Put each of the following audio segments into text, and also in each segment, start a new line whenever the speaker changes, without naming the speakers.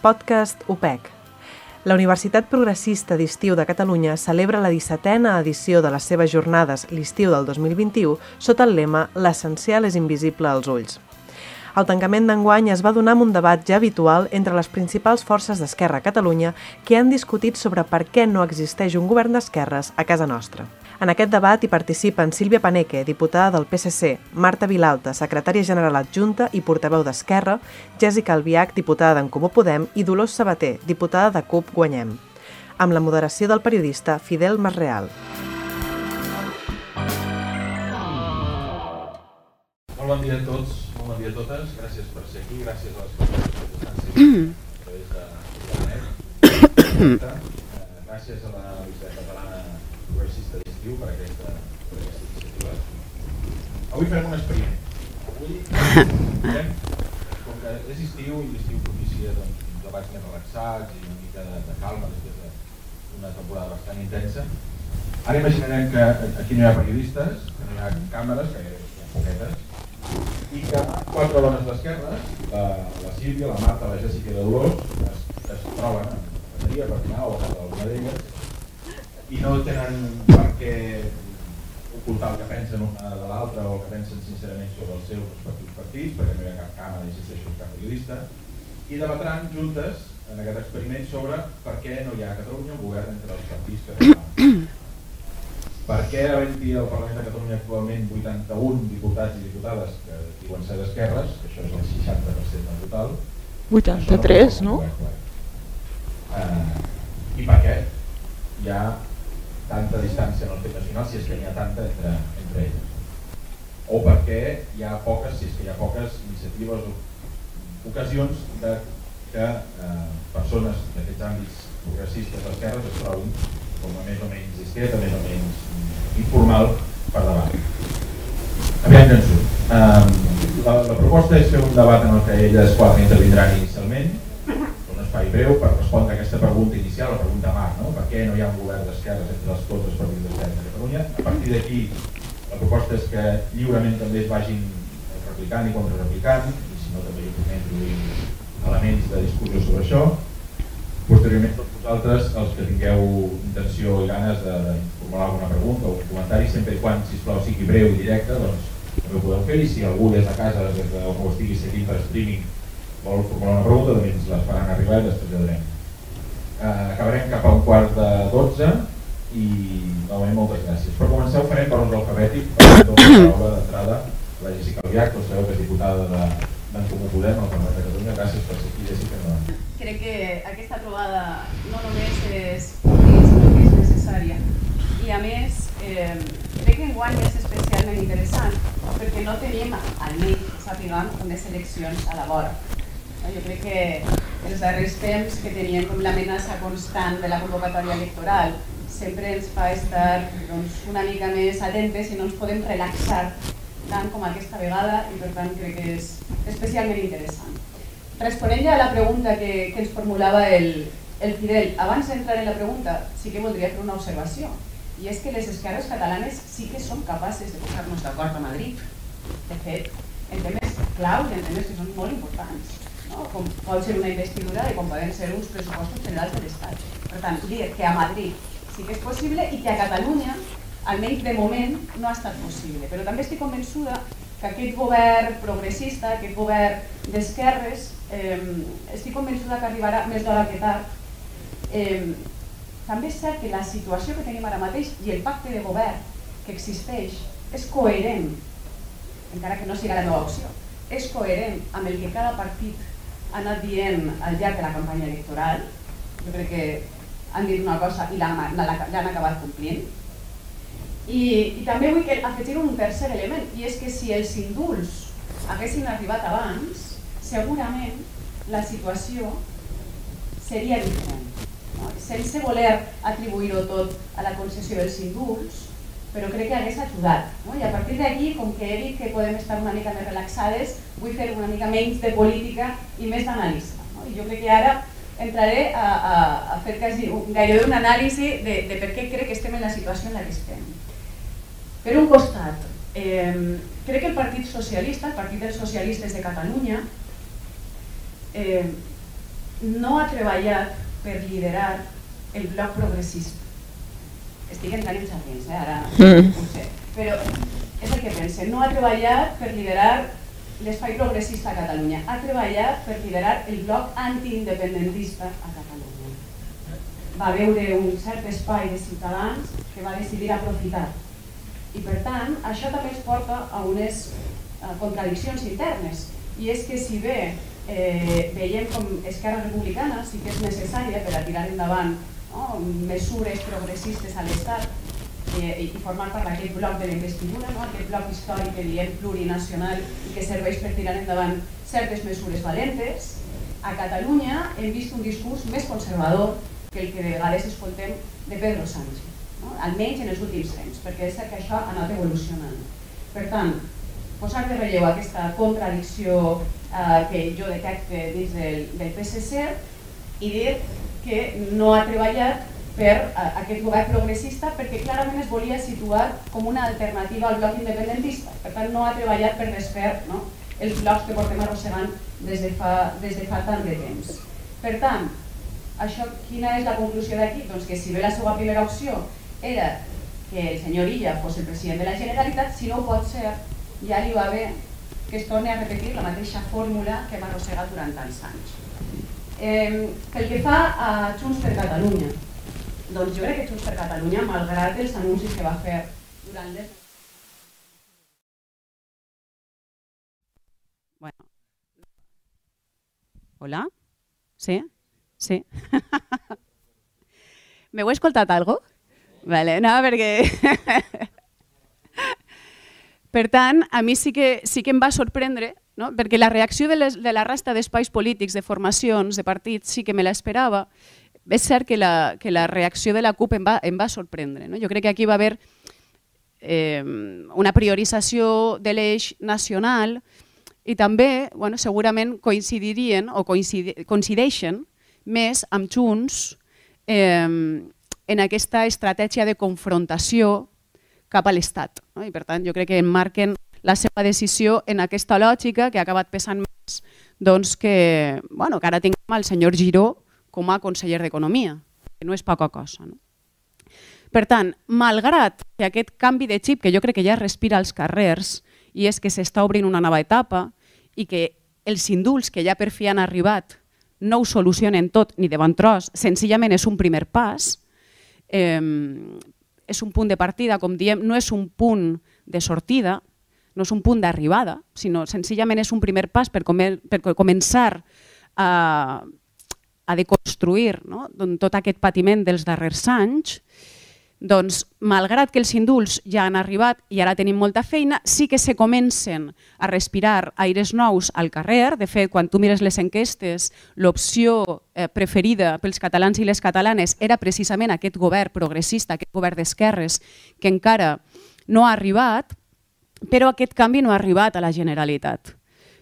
Podcast UPEC. La Universitat Progressista d'Estiu de Catalunya celebra la 17a edició de les seves jornades l'estiu del 2021 sota el lema L'essencial és invisible als ulls. El tancament d'enguany es va donar amb un debat ja habitual entre les principals forces d'Esquerra a Catalunya que han discutit sobre per què no existeix un govern d'esquerres a casa nostra. En aquest debat hi participen Sílvia Paneque, diputada del PSC, Marta Vilalta, secretària general adjunta i portaveu d'Esquerra, Jessica Albiach, diputada d'en Comú Podem i Dolors Sabater, diputada de CUP Guanyem, amb la moderació del periodista Fidel Masreal.
Molt bon dia a tots, molt bon dia a totes. Gràcies per ser aquí, gràcies a les persones que estan seguint a través de internet. Gràcies a la Universitat Catalana Progressista d'Estiu per aquesta, per aquesta iniciativa. Avui farem un experiment. Avui farem, com que és estiu i l'estiu propicia doncs, debats més relaxats i una mica de, de calma després d'una temporada bastant intensa, ara imaginarem que aquí no hi ha periodistes, que no hi ha càmeres, que hi ha poquetes, i que quatre dones d'esquerres, la, la Sílvia, la Marta, la Jessica i la Dolors, es, es troben en bateria per dinar o a casa d'alguna d'elles i no tenen per què ocultar el que pensen una de l'altra o el que pensen sincerament sobre els seus respectius partits, perquè no hi ha cap càmera i existeix cap periodista, i debatran juntes en aquest experiment sobre per què no hi ha a Catalunya un govern entre els partits catalans. Per què havent-hi al Parlament de Catalunya actualment 81 diputats i diputades que diuen ser d'esquerres, que això és el 60% del total,
83, no?
no? Uh, I per què hi ha tanta distància en el fet nacional, si és que n'hi ha tanta entre, entre elles? O per què hi ha poques, si és que hi ha poques iniciatives o ocasions de que eh, persones d'aquests àmbits progressistes d'esquerres es trobin com a més o menys discreta, més o menys informal per davant. Aviam que en. Um, la, la proposta és fer un debat en el que elles quatre intervindran inicialment, espai breu per respondre a aquesta pregunta inicial, la pregunta Marc, no? per què no hi ha un govern d'esquerres entre els tots els partits d'esquerres de Catalunya. A partir d'aquí, la proposta és que lliurement també es vagin replicant i contrareplicant, i si no també hi podem introduir elements de discussió sobre això. Posteriorment, tots vosaltres, els que tingueu intenció i ganes de, de formular alguna pregunta o comentari, sempre i quan, sisplau, sigui breu i directe, doncs també ho podeu fer i si algú des de casa, des d'on ho estigui seguint per streaming, vol formular una pregunta, també ens les faran arribar i ja veurem. Eh, acabarem cap a un quart de 12 i novament moltes gràcies. Per començar ho farem per ordre alfabètic, per la paraula d'entrada la Jessica Albiach, que sabeu que és diputada de, d'en Comú Podem al Parlament de Catalunya. Gràcies per ser aquí, Jessica. No.
Crec que aquesta trobada no només és és necessària. I a més, eh, crec que enguany és especialment interessant perquè no tenim, almenys sapiguem, unes eleccions a la vora. Jo crec que els darrers temps que teníem com l'amenaça constant de la convocatòria electoral sempre ens fa estar doncs, una mica més atentes i no ens podem relaxar tant com aquesta vegada i per tant crec que és especialment interessant. Responent ja a la pregunta que, que ens formulava el, el Fidel, abans d'entrar en la pregunta sí que voldria fer una observació i és que les esquerres catalanes sí que són capaces de posar-nos d'acord a Madrid. De fet, en temes clau i en temes que són molt importants, com pot ser una investidura i com poden ser uns pressupostos generals de l'Estat. Per tant, dir que a Madrid sí que és possible i que a Catalunya, almenys de moment, no ha estat possible. Però també estic convençuda que aquest govern progressista, aquest govern d'esquerres, eh, estic convençuda que arribarà més d'hora que tard. Eh, també és cert que la situació que tenim ara mateix i el pacte de govern que existeix és coherent, encara que no sigui la meva opció, és coherent amb el que cada partit anat dient al llarg de la campanya electoral. Jo crec que han dit una cosa i l'han acabat complint. I, I també vull que afegir un tercer element, i és que si els indults haguessin arribat abans, segurament la situació seria diferent. No? Sense voler atribuir-ho tot a la concessió dels indults, però crec que hagués ajudat. No? I a partir d'aquí, com que he dit que podem estar una mica més relaxades, vull fer una mica menys de política i més d'anàlisi. No? I jo crec que ara entraré a, a, a fer quasi, gairebé un anàlisi de, de per què crec que estem en la situació en la que estem. Per un costat, eh, crec que el Partit Socialista, el Partit dels Socialistes de Catalunya, eh, no ha treballat per liderar el bloc progressista. Estic entrant en jardins, eh? ara
Mm.
sé. Però és el que pense, no ha treballat per liderar l'espai progressista a Catalunya, ha treballat per liderar el bloc antiindependentista a Catalunya. Va veure un cert espai de ciutadans que va decidir aprofitar. I per tant, això també ens porta a unes contradiccions internes. I és que si bé eh, veiem com Esquerra Republicana sí que és necessària per a tirar endavant no, mesures progressistes a l'Estat eh, i formar part d'aquest bloc de la investidura, no? aquest bloc històric diem plurinacional i que serveix per tirar endavant certes mesures valentes, a Catalunya hem vist un discurs més conservador que el que de vegades escoltem de Pedro Sánchez, no? almenys en els últims temps, perquè és cert que això ha anat evolucionant. Per tant, posar de relleu aquesta contradicció eh, que jo detecte dins del, del PSC i dir que no ha treballat per aquest govern progressista perquè clarament es volia situar com una alternativa al bloc independentista. Per tant, no ha treballat per desfer no, els blocs que portem arrossegant des de fa, des de fa tant de temps. Per tant, això, quina és la conclusió d'aquí? Doncs que si bé la seva primera opció era que el senyor Illa fos el president de la Generalitat, si no ho pot ser, ja li va bé que es torni a repetir la mateixa fórmula que hem arrossegat durant tants anys. Eh, pel que fa a Junts per Catalunya, doncs jo crec que Junts per Catalunya, malgrat els anuncis que va fer durant les... Bueno. Hola? Sí? Sí? M'heu escoltat algo? Vale, no, perquè... per tant, a mi sí que, sí que em va sorprendre, no? perquè la reacció de, les, de la resta d'espais polítics, de formacions, de partits, sí que me l'esperava. És cert que la, que la reacció de la CUP em va, em va sorprendre. No? Jo crec que aquí va haver eh, una priorització de l'eix nacional i també bueno, segurament coincidirien o coincidi, coincideixen més amb Junts eh, en aquesta estratègia de confrontació cap a l'Estat. No? I per tant, jo crec que marquen la seva decisió en aquesta lògica que ha acabat pesant més doncs que, bueno, que ara tinguem el senyor Giró com a conseller d'Economia, que no és poca cosa. No? Per tant, malgrat que aquest canvi de xip, que jo crec que ja respira als carrers, i és que s'està obrint una nova etapa i que els indults que ja per fi han arribat no ho solucionen tot ni de bon tros, senzillament és un primer pas, eh, és un punt de partida, com diem, no és un punt de sortida, no és un punt d'arribada, sinó senzillament és un primer pas per, comer, per començar a, a deconstruir no? tot aquest patiment dels darrers anys, doncs, malgrat que els indults ja han arribat i ara tenim molta feina, sí que se comencen a respirar aires nous al carrer. De fet, quan tu mires les enquestes, l'opció eh, preferida pels catalans i les catalanes era precisament aquest govern progressista, aquest govern d'esquerres, que encara no ha arribat, però aquest canvi no ha arribat a la Generalitat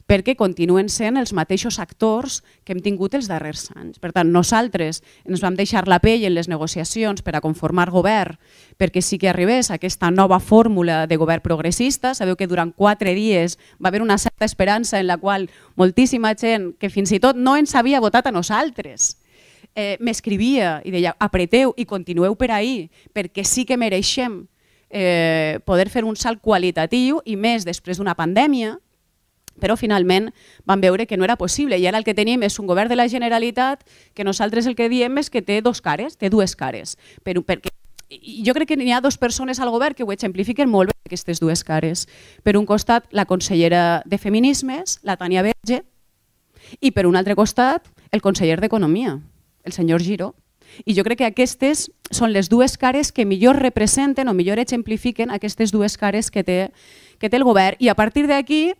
perquè continuen sent els mateixos actors que hem tingut els darrers anys. Per tant, nosaltres ens vam deixar la pell en les negociacions per a conformar govern perquè sí que arribés aquesta nova fórmula de govern progressista. Sabeu que durant quatre dies va haver una certa esperança en la qual moltíssima gent que fins i tot no ens havia votat a nosaltres eh, m'escrivia i deia apreteu i continueu per ahir perquè sí que mereixem eh, poder fer un salt qualitatiu i més després d'una pandèmia però finalment van veure que no era possible i ara el que tenim és un govern de la Generalitat que nosaltres el que diem és que té dos cares, té dues cares, però perquè jo crec que n'hi ha dues persones al govern que ho exemplifiquen molt bé aquestes dues cares. Per un costat, la consellera de Feminismes, la Tània Verge, i per un altre costat, el conseller d'Economia, el senyor Giró. I jo crec que aquestes són les dues cares que millor representen o millor exemplifiquen aquestes dues cares que té, que té el govern. I a partir d'aquí,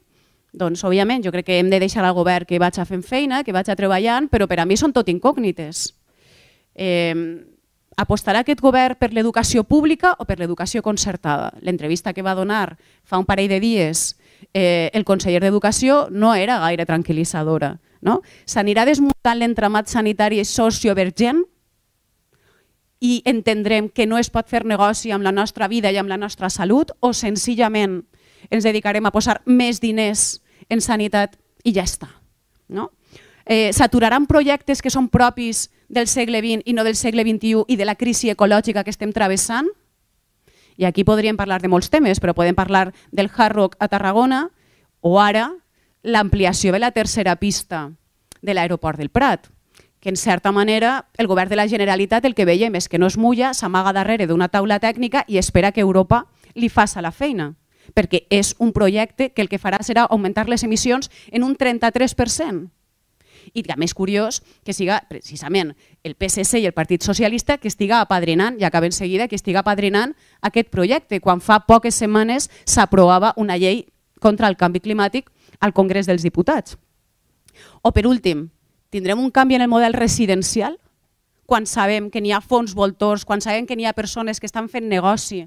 doncs, òbviament, jo crec que hem de deixar al govern que vaig a fent feina, que vaig a treballant, però per a mi són tot incògnites. Eh, apostarà aquest govern per l'educació pública o per l'educació concertada? L'entrevista que va donar fa un parell de dies eh, el conseller d'Educació no era gaire tranquil·litzadora. No? S'anirà desmuntant l'entramat sanitari sociovergent i entendrem que no es pot fer negoci amb la nostra vida i amb la nostra salut o senzillament ens dedicarem a posar més diners en sanitat i ja està. No? Eh, S'aturaran projectes que són propis del segle XX i no del segle XXI i de la crisi ecològica que estem travessant? I aquí podríem parlar de molts temes, però podem parlar del Hard Rock a Tarragona o ara l'ampliació de la tercera pista de l'aeroport del Prat, que en certa manera el govern de la Generalitat el que veiem és que no es mulla, s'amaga darrere d'una taula tècnica i espera que Europa li faça la feina, perquè és un projecte que el que farà serà augmentar les emissions en un 33%. I també és curiós que siga precisament el PSC i el Partit Socialista que estiga apadrinant, i acaben seguida, que estiga apadrinant aquest projecte, quan fa poques setmanes s'aprovava una llei contra el canvi climàtic al Congrés dels Diputats. O per últim, tindrem un canvi en el model residencial? Quan sabem que n'hi ha fons voltors, quan sabem que n'hi ha persones que estan fent negoci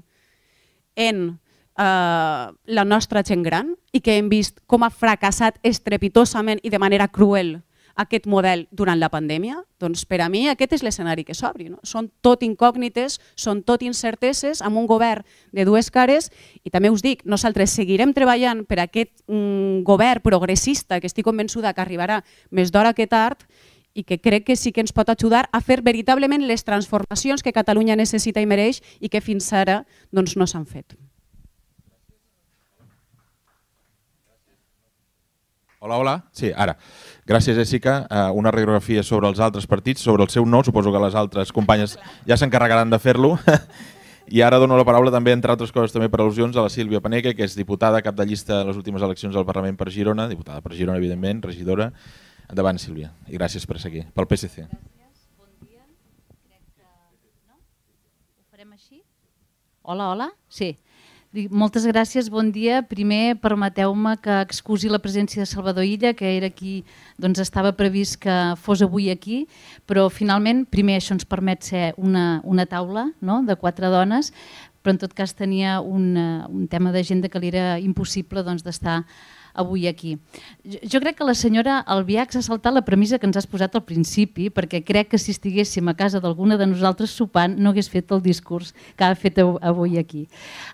en eh, la nostra gent gran i que hem vist com ha fracassat estrepitosament i de manera cruel aquest model durant la pandèmia? Doncs per a mi aquest és l'escenari que s'obri. No? Són tot incògnites, són tot incerteses, amb un govern de dues cares i també us dic, nosaltres seguirem treballant per aquest mm, govern progressista que estic convençuda que arribarà més d'hora que tard i que crec que sí que ens pot ajudar a fer veritablement les transformacions que Catalunya necessita i mereix i que fins ara doncs, no s'han fet.
Hola, hola. Sí, ara. Gràcies, Jessica. Uh, una radiografia sobre els altres partits, sobre el seu no. Suposo que les altres companyes ja s'encarregaran de fer-lo. I ara dono la paraula també, entre altres coses, també per al·lusions a la Sílvia Paneque, que és diputada cap de llista a les últimes eleccions del Parlament per Girona, diputada per Girona, evidentment, regidora. Endavant, Sílvia, i gràcies per seguir. Pel PSC.
Gràcies, bon dia. Crec que... No? Ho farem així? Hola, hola? Sí. Moltes gràcies, bon dia. Primer, permeteu-me que excusi la presència de Salvador Illa, que era qui doncs, estava previst que fos avui aquí, però finalment, primer, això ens permet ser una, una taula no? de quatre dones, però en tot cas tenia un, un tema d'agenda que li era impossible doncs, d'estar doncs, avui aquí. Jo crec que la senyora Albiach s'ha saltat la premissa que ens has posat al principi, perquè crec que si estiguéssim a casa d'alguna de nosaltres sopant no hagués fet el discurs que ha fet avui aquí.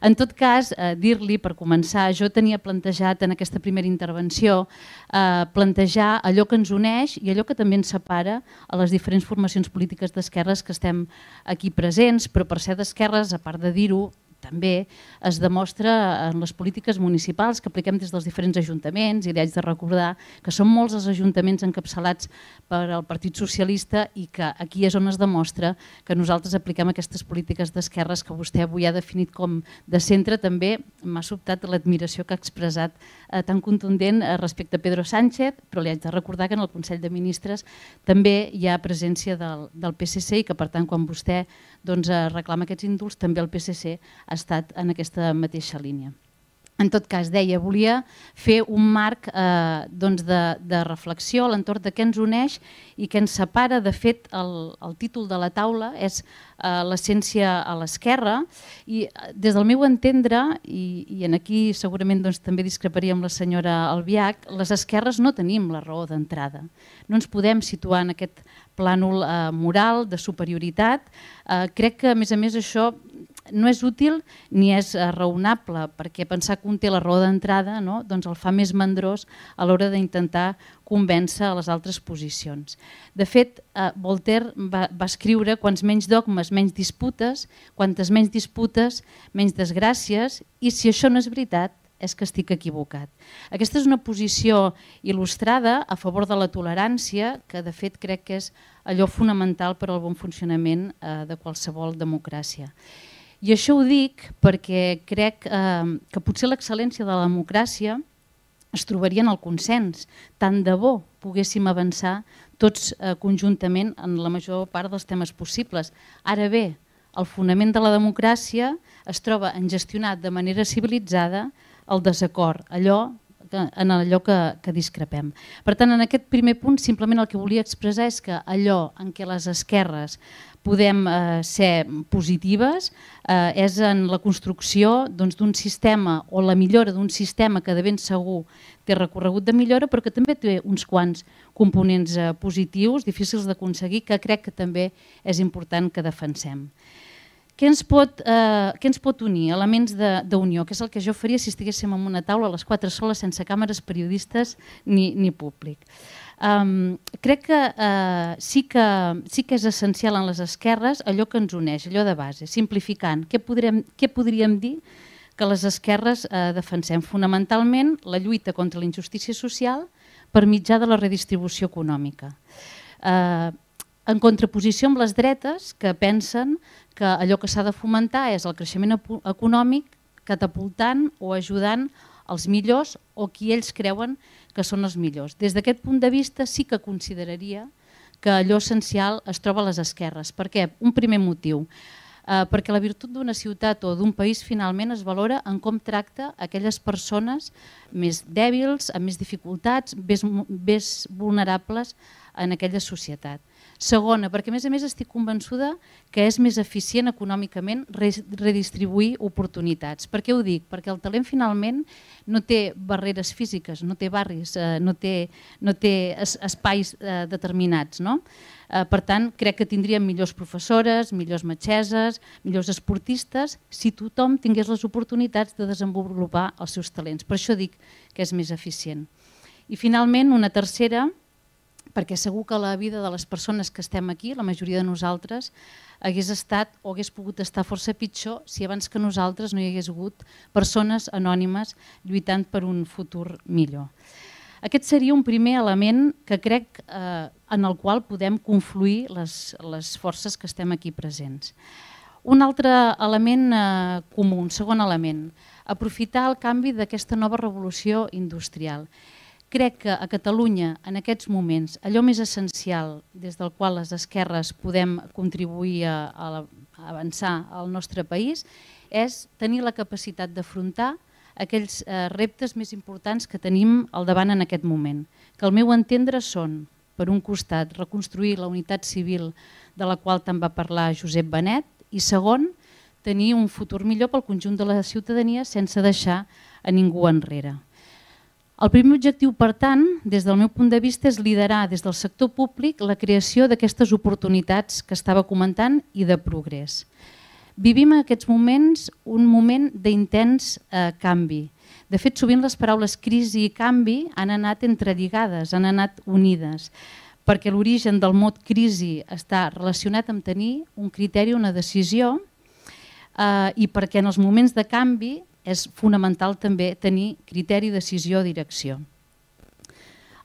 En tot cas, eh, dir-li, per començar, jo tenia plantejat en aquesta primera intervenció eh, plantejar allò que ens uneix i allò que també ens separa a les diferents formacions polítiques d'esquerres que estem aquí presents, però per ser d'esquerres, a part de dir-ho, també es demostra en les polítiques municipals que apliquem des dels diferents ajuntaments i li haig de recordar que són molts els ajuntaments encapçalats per al Partit Socialista i que aquí és on es demostra que nosaltres apliquem aquestes polítiques d'esquerres que vostè avui ha definit com de centre. També m'ha sobtat l'admiració que ha expressat eh, tan contundent eh, respecte a Pedro Sánchez, però li haig de recordar que en el Consell de Ministres també hi ha presència del, del PSC i que per tant quan vostè doncs, eh, reclama aquests indults, també el PSC ha estat en aquesta mateixa línia. En tot cas, deia, volia fer un marc eh, doncs de, de reflexió a l'entorn de què ens uneix i què ens separa. De fet, el, el títol de la taula és eh, l'essència a l'esquerra i eh, des del meu entendre, i, i en aquí segurament doncs, també discreparia amb la senyora Albiach, les esquerres no tenim la raó d'entrada. No ens podem situar en aquest plànol eh, moral de superioritat. Eh, crec que, a més a més, això no és útil ni és eh, raonable, perquè pensar que un té la raó d'entrada no? doncs el fa més mandrós a l'hora d'intentar convèncer a les altres posicions. De fet, eh, Voltaire va, va escriure quants menys dogmes, menys disputes, quantes menys disputes, menys desgràcies, i si això no és veritat, és que estic equivocat. Aquesta és una posició il·lustrada a favor de la tolerància, que de fet crec que és allò fonamental per al bon funcionament eh, de qualsevol democràcia. I això ho dic perquè crec eh, que potser l'excel·lència de la democràcia es trobaria en el consens. Tant de bo poguéssim avançar tots eh, conjuntament en la major part dels temes possibles. Ara bé, el fonament de la democràcia es troba en gestionar de manera civilitzada el desacord, allò en allò que, que discrepem. Per tant, en aquest primer punt, simplement el que volia expressar és que allò en què les esquerres podem eh, ser positives eh, és en la construcció doncs, d'un doncs, sistema o la millora d'un sistema que de ben segur té recorregut de millora però que també té uns quants components eh, positius, difícils d'aconseguir, que crec que també és important que defensem. què ens pot, eh, què ens pot unir? Elements d'unió, que és el que jo faria si estiguéssim en una taula a les quatre soles sense càmeres periodistes ni, ni públic. Um, crec que, uh, sí que sí que és essencial en les esquerres allò que ens uneix, allò de base, simplificant. Què, podrem, què podríem dir que les esquerres uh, defensem? Fonamentalment la lluita contra la injustícia social per mitjà de la redistribució econòmica. Uh, en contraposició amb les dretes que pensen que allò que s'ha de fomentar és el creixement econòmic catapultant o ajudant els millors o qui ells creuen que són els millors. Des d'aquest punt de vista sí que consideraria que allò essencial es troba a les esquerres. Per què? Un primer motiu. Eh, perquè la virtut d'una ciutat o d'un país finalment es valora en com tracta aquelles persones més dèbils, amb més dificultats, més, més vulnerables en aquella societat. Segona, perquè a més a més estic convençuda que és més eficient econòmicament redistribuir oportunitats. Per què ho dic? Perquè el talent finalment no té barreres físiques, no té barris, eh, no té, no té espais eh, determinats. No? Eh, per tant, crec que tindríem millors professores, millors metgeses, millors esportistes, si tothom tingués les oportunitats de desenvolupar els seus talents. Per això dic que és més eficient. I finalment, una tercera, perquè segur que la vida de les persones que estem aquí, la majoria de nosaltres, hagués estat o hagués pogut estar força pitjor si abans que nosaltres no hi hagués hagut persones anònimes lluitant per un futur millor. Aquest seria un primer element que crec eh, en el qual podem confluir les, les forces que estem aquí presents. Un altre element eh, comú, un segon element, aprofitar el canvi d'aquesta nova revolució industrial Crec que a Catalunya, en aquests moments, allò més essencial des del qual les esquerres podem contribuir a, a, avançar al nostre país és tenir la capacitat d'afrontar aquells eh, reptes més importants que tenim al davant en aquest moment, que al meu entendre són, per un costat, reconstruir la unitat civil de la qual tant va parlar Josep Benet i segon, tenir un futur millor pel conjunt de la ciutadania sense deixar a ningú enrere. El primer objectiu, per tant, des del meu punt de vista, és liderar des del sector públic la creació d'aquestes oportunitats que estava comentant i de progrés. Vivim en aquests moments un moment d'intens eh, canvi. De fet, sovint les paraules crisi i canvi han anat entrelligades, han anat unides, perquè l'origen del mot crisi està relacionat amb tenir un criteri, una decisió, eh, i perquè en els moments de canvi és fonamental també tenir criteri, decisió, direcció.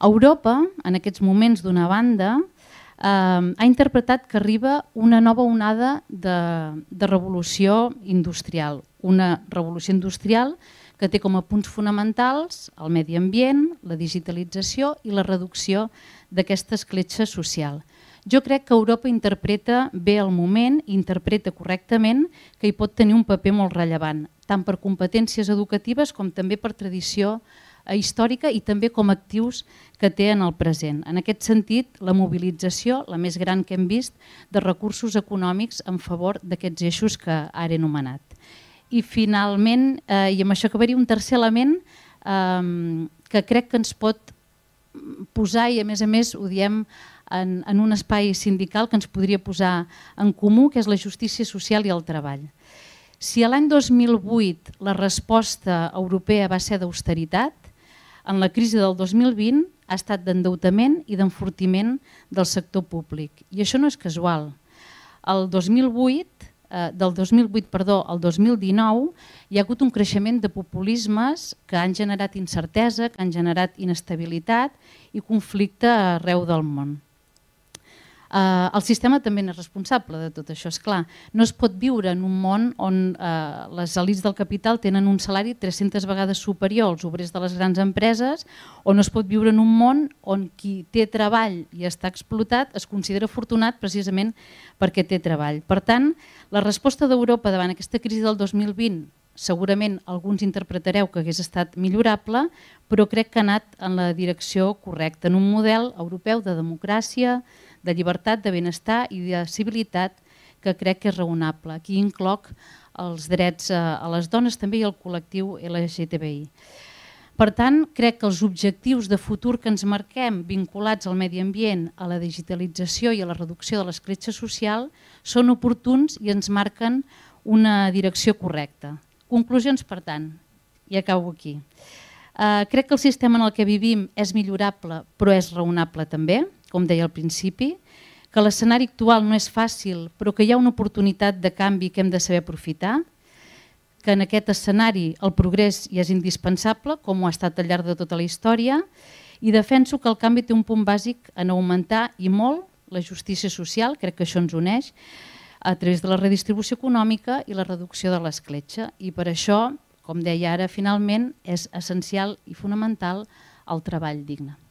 Europa, en aquests moments d'una banda, eh, ha interpretat que arriba una nova onada de, de revolució industrial, una revolució industrial que té com a punts fonamentals el medi ambient, la digitalització i la reducció d'aquesta escletxa social. Jo crec que Europa interpreta bé el moment interpreta correctament que hi pot tenir un paper molt rellevant, tant per competències educatives com també per tradició eh, històrica i també com actius que té en el present. En aquest sentit, la mobilització, la més gran que hem vist, de recursos econòmics en favor d'aquests eixos que ara he anomenat. I finalment, eh, i amb això acabaria, un tercer element eh, que crec que ens pot posar, i a més a més ho diem en, en un espai sindical que ens podria posar en comú, que és la justícia social i el treball. Si a l'any 2008 la resposta europea va ser d'austeritat, en la crisi del 2020 ha estat d'endeutament i d'enfortiment del sector públic. I això no és casual. El 2008, eh, del 2008 perdó, al 2019 hi ha hagut un creixement de populismes que han generat incertesa, que han generat inestabilitat i conflicte arreu del món. Eh, el sistema també n'és responsable de tot això, és clar. No es pot viure en un món on eh, les elites del capital tenen un salari 300 vegades superior als obrers de les grans empreses, o no es pot viure en un món on qui té treball i està explotat es considera afortunat precisament perquè té treball. Per tant, la resposta d'Europa davant aquesta crisi del 2020 segurament alguns interpretareu que hagués estat millorable, però crec que ha anat en la direcció correcta, en un model europeu de democràcia, de llibertat, de benestar i de civilitat que crec que és raonable. Aquí incloc els drets a les dones també i el col·lectiu LGTBI. Per tant, crec que els objectius de futur que ens marquem vinculats al medi ambient, a la digitalització i a la reducció de l'escletxa social són oportuns i ens marquen una direcció correcta. Conclusions, per tant, i acabo aquí. Uh, crec que el sistema en el que vivim és millorable, però és raonable també, com deia al principi, que l'escenari actual no és fàcil, però que hi ha una oportunitat de canvi que hem de saber aprofitar, que en aquest escenari el progrés hi és indispensable, com ho ha estat al llarg de tota la història, i defenso que el canvi té un punt bàsic en augmentar i molt la justícia social, crec que això ens uneix, a través de la redistribució econòmica i la reducció de l'escletxa. I per això, com deia ara, finalment és essencial i fonamental el treball digne.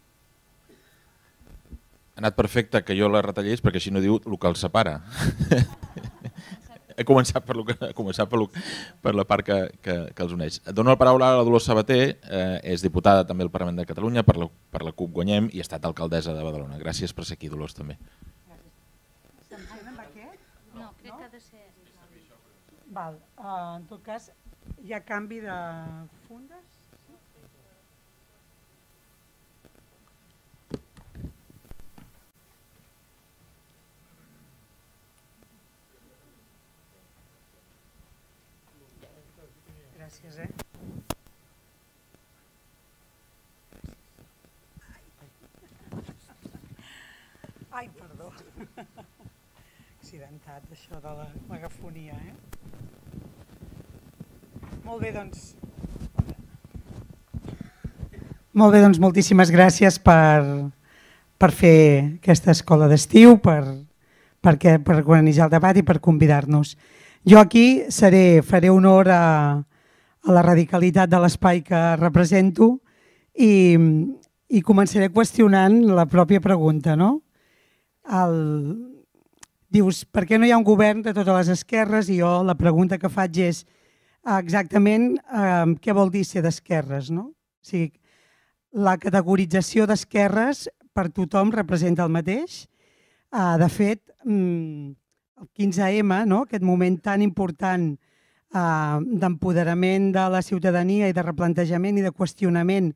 Ha anat perfecte que jo la retallés perquè així no diu el que el separa. he començat per, lo que, he començat per, lo, per la part que, que, que els uneix. Dono la paraula a la Dolors Sabater, eh, és diputada també al Parlament de Catalunya, per la, per la CUP Guanyem i ha estat alcaldessa de Badalona. Gràcies per ser aquí, Dolors, també.
No, crec que ha de ser...
Val. Uh, en tot cas, hi ha canvi de fundes? Eh? Ai, perdó. Accidentat, això de la megafonia, eh? Molt bé, doncs... Molt bé, doncs moltíssimes gràcies per, per fer aquesta escola d'estiu, per, per, per organitzar el debat i per convidar-nos. Jo aquí seré, faré honor a, a la radicalitat de l'espai que represento i, i començaré qüestionant la pròpia pregunta. No? El, dius, per què no hi ha un govern de totes les esquerres? I jo la pregunta que faig és exactament eh, què vol dir ser d'esquerres. No? O sigui, la categorització d'esquerres per tothom representa el mateix. Uh, de fet, mm, el 15M, no? aquest moment tan important uh, d'empoderament de la ciutadania i de replantejament i de qüestionament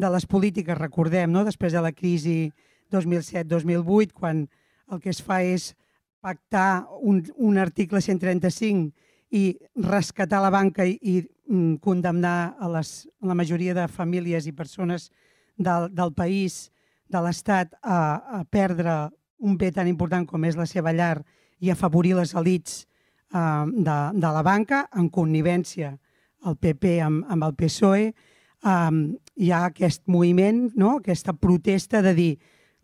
de les polítiques, recordem, no? després de la crisi 2007-2008, quan el que es fa és pactar un, un article 135 i rescatar la banca i, i mm, condemnar a, les, a la majoria de famílies i persones del, del país, de l'Estat, a, a perdre un bé tan important com és la seva llar i afavorir les elites eh, de, de la banca en connivència el PP amb, amb el PSOE. Eh, hi ha aquest moviment, no? aquesta protesta de dir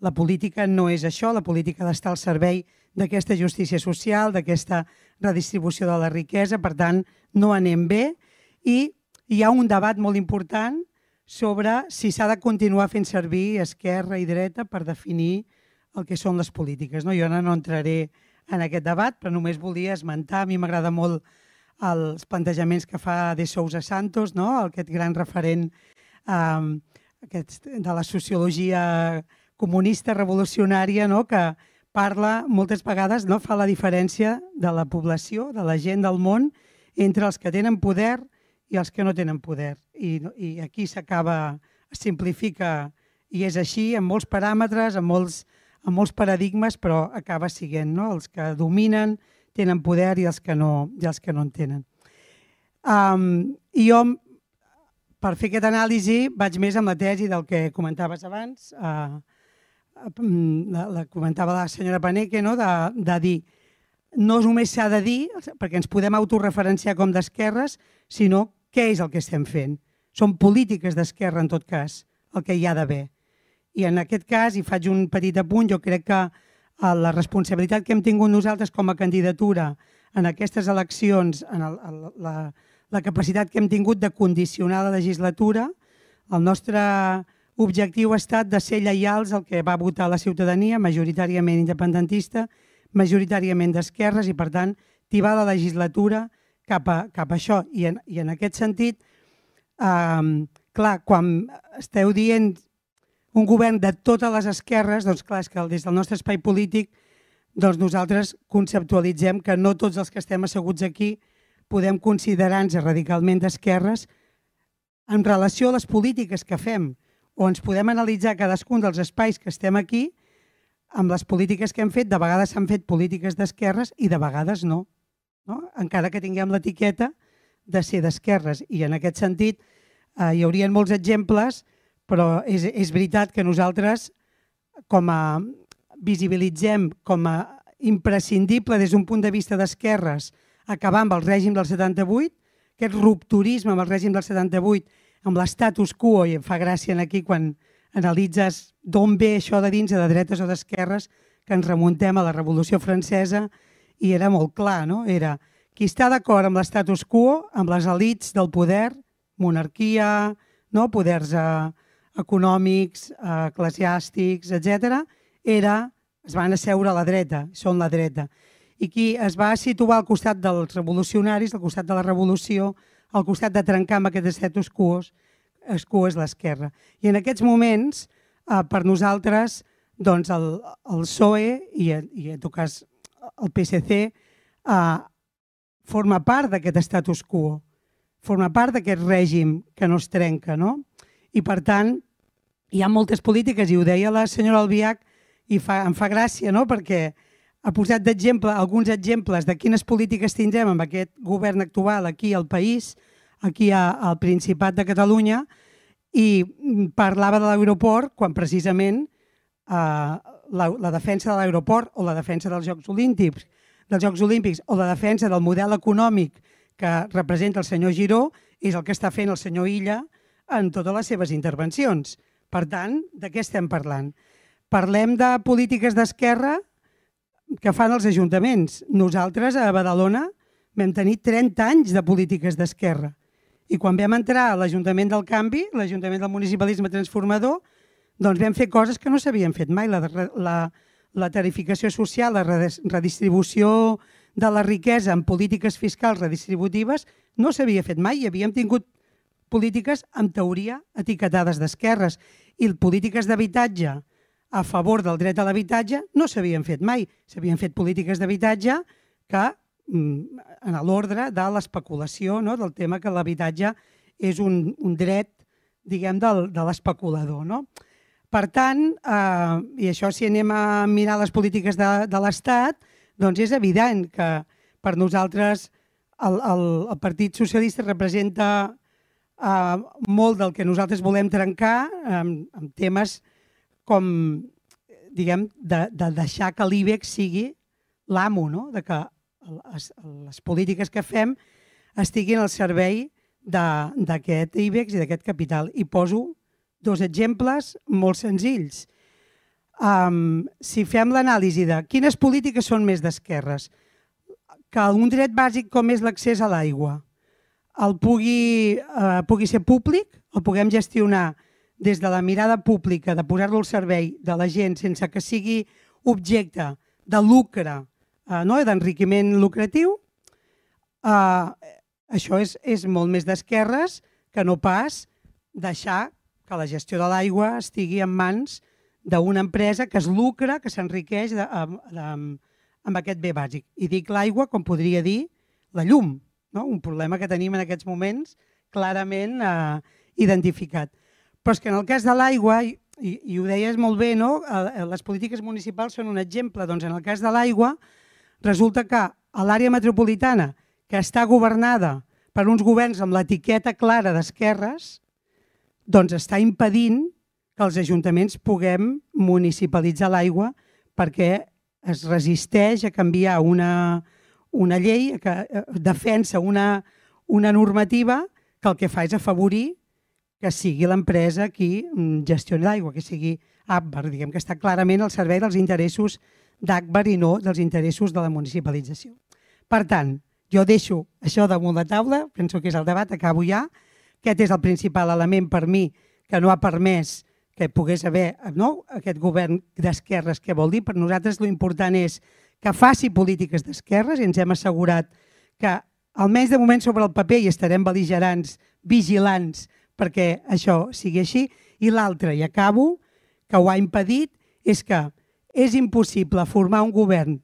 la política no és això, la política ha d'estar al servei d'aquesta justícia social, d'aquesta redistribució de la riquesa, per tant, no anem bé i hi ha un debat molt important sobre si s'ha de continuar fent servir esquerra i dreta per definir el que són les polítiques. No? Jo ara no entraré en aquest debat, però només volia esmentar, a mi m'agrada molt els plantejaments que fa de Sousa Santos, no? aquest gran referent eh, aquest, de la sociologia comunista revolucionària, no? que parla moltes vegades, no fa la diferència de la població, de la gent del món, entre els que tenen poder i els que no tenen poder. I, i aquí s'acaba, es simplifica, i és així, amb molts paràmetres, amb molts, amb molts paradigmes, però acaba siguent no? els que dominen, tenen poder i els que no, i els que no en tenen. Um, I jo, per fer aquesta anàlisi, vaig més amb la tesi del que comentaves abans, uh, la, la comentava la senyora Paneque, no? de, de dir, no només s'ha de dir, perquè ens podem autorreferenciar com d'esquerres, sinó què és el que estem fent. Són polítiques d'esquerra, en tot cas, el que hi ha d'haver. I en aquest cas, i faig un petit apunt, jo crec que eh, la responsabilitat que hem tingut nosaltres com a candidatura en aquestes eleccions, en el, el, la, la capacitat que hem tingut de condicionar la legislatura, el nostre Objectiu ha estat de ser lleials al que va votar la ciutadania, majoritàriament independentista, majoritàriament d'esquerres i, per tant, tibar la legislatura cap a, cap a això. I en, I en aquest sentit, eh, clar, quan esteu dient un govern de totes les esquerres, doncs clar, és que des del nostre espai polític doncs nosaltres conceptualitzem que no tots els que estem asseguts aquí podem considerar-nos radicalment d'esquerres en relació a les polítiques que fem, o ens podem analitzar cadascun dels espais que estem aquí, amb les polítiques que hem fet, de vegades s'han fet polítiques d'esquerres i de vegades no. no? Encara que tinguem l'etiqueta de ser d'esquerres. I en aquest sentit eh, hi haurien molts exemples, però és, és veritat que nosaltres com a visibilitzem com a imprescindible des d'un punt de vista d'esquerres acabar amb el règim del 78, aquest rupturisme amb el règim del 78, amb l'estatus quo, i em fa gràcia aquí quan analitzes d'on ve això de dins, de dretes o d'esquerres, que ens remuntem a la Revolució Francesa i era molt clar, no? Era qui està d'acord amb l'estatus quo, amb les elites del poder, monarquia, no? poders eh, econòmics, eh, eclesiàstics, etc., era, es van asseure a la dreta, són la dreta. I qui es va situar al costat dels revolucionaris, al costat de la revolució, al costat de trencar amb aquest status quo, es quo és l'esquerra. I en aquests moments, eh, per nosaltres, doncs el, el PSOE i, i en tot cas el PSC eh, forma part d'aquest status quo, forma part d'aquest règim que no es trenca. No? I per tant, hi ha moltes polítiques, i ho deia la senyora Albiach, i fa, em fa gràcia, no? perquè ha posat d'exemple alguns exemples de quines polítiques tindrem amb aquest govern actual aquí al país, aquí a, al Principat de Catalunya i parlava de l'aeroport quan precisament eh, la, la defensa de l'aeroport o la defensa dels Jocs Olímpics dels Jocs Olímpics o la defensa del model econòmic que representa el senyor Giró és el que està fent el senyor Illa en totes les seves intervencions. Per tant, de què estem parlant? Parlem de polítiques d'esquerra que fan els ajuntaments. Nosaltres a Badalona vam tenir 30 anys de polítiques d'esquerra i quan vam entrar a l'Ajuntament del Canvi, l'Ajuntament del Municipalisme Transformador, doncs vam fer coses que no s'havien fet mai. La, la, la tarificació social, la redistribució de la riquesa en polítiques fiscals redistributives no s'havia fet mai i havíem tingut polítiques en teoria etiquetades d'esquerres i polítiques d'habitatge a favor del dret a l'habitatge no s'havien fet mai. S'havien fet polítiques d'habitatge que Mm, en l'ordre de l'especulació, no? del tema que l'habitatge és un, un dret diguem, del, de l'especulador. No? Per tant, eh, i això si anem a mirar les polítiques de, de l'Estat, doncs és evident que per nosaltres el, el, el Partit Socialista representa eh, molt del que nosaltres volem trencar amb, amb temes com diguem, de, de deixar que l'IBEX sigui l'amo, no? de que les, les polítiques que fem estiguin al servei d'aquest IBEX i d'aquest capital. I poso dos exemples molt senzills. Um, si fem l'anàlisi de quines polítiques són més d'esquerres, que un dret bàsic com és l'accés a l'aigua el pugui, uh, pugui ser públic, el puguem gestionar des de la mirada pública, de posar-lo al servei de la gent sense que sigui objecte de lucre eh, no? d'enriquiment lucratiu, eh, això és, és molt més d'esquerres que no pas deixar que la gestió de l'aigua estigui en mans d'una empresa que es lucra, que s'enriqueix amb, amb aquest bé bàsic. I dic l'aigua com podria dir la llum, no? un problema que tenim en aquests moments clarament eh, identificat. Però és que en el cas de l'aigua, i, i ho deies molt bé, no? Les polítiques municipals són un exemple. Doncs en el cas de l'aigua, resulta que a l'àrea metropolitana, que està governada per uns governs amb l'etiqueta clara d'esquerres, doncs està impedint que els ajuntaments puguem municipalitzar l'aigua perquè es resisteix a canviar una, una llei que eh, defensa una, una normativa que el que fa és afavorir que sigui l'empresa qui mm, gestioni l'aigua, que sigui Abbar, diguem que està clarament al servei dels interessos d'Agbar i no dels interessos de la municipalització. Per tant, jo deixo això damunt la taula, penso que és el debat, acabo ja. Aquest és el principal element per mi que no ha permès que pogués haver no, aquest govern d'esquerres, què vol dir? Per nosaltres l'important és que faci polítiques d'esquerres i ens hem assegurat que almenys de moment sobre el paper hi estarem beligerants, vigilants perquè això sigui així. I l'altre, i acabo, que ho ha impedit, és que és impossible formar un govern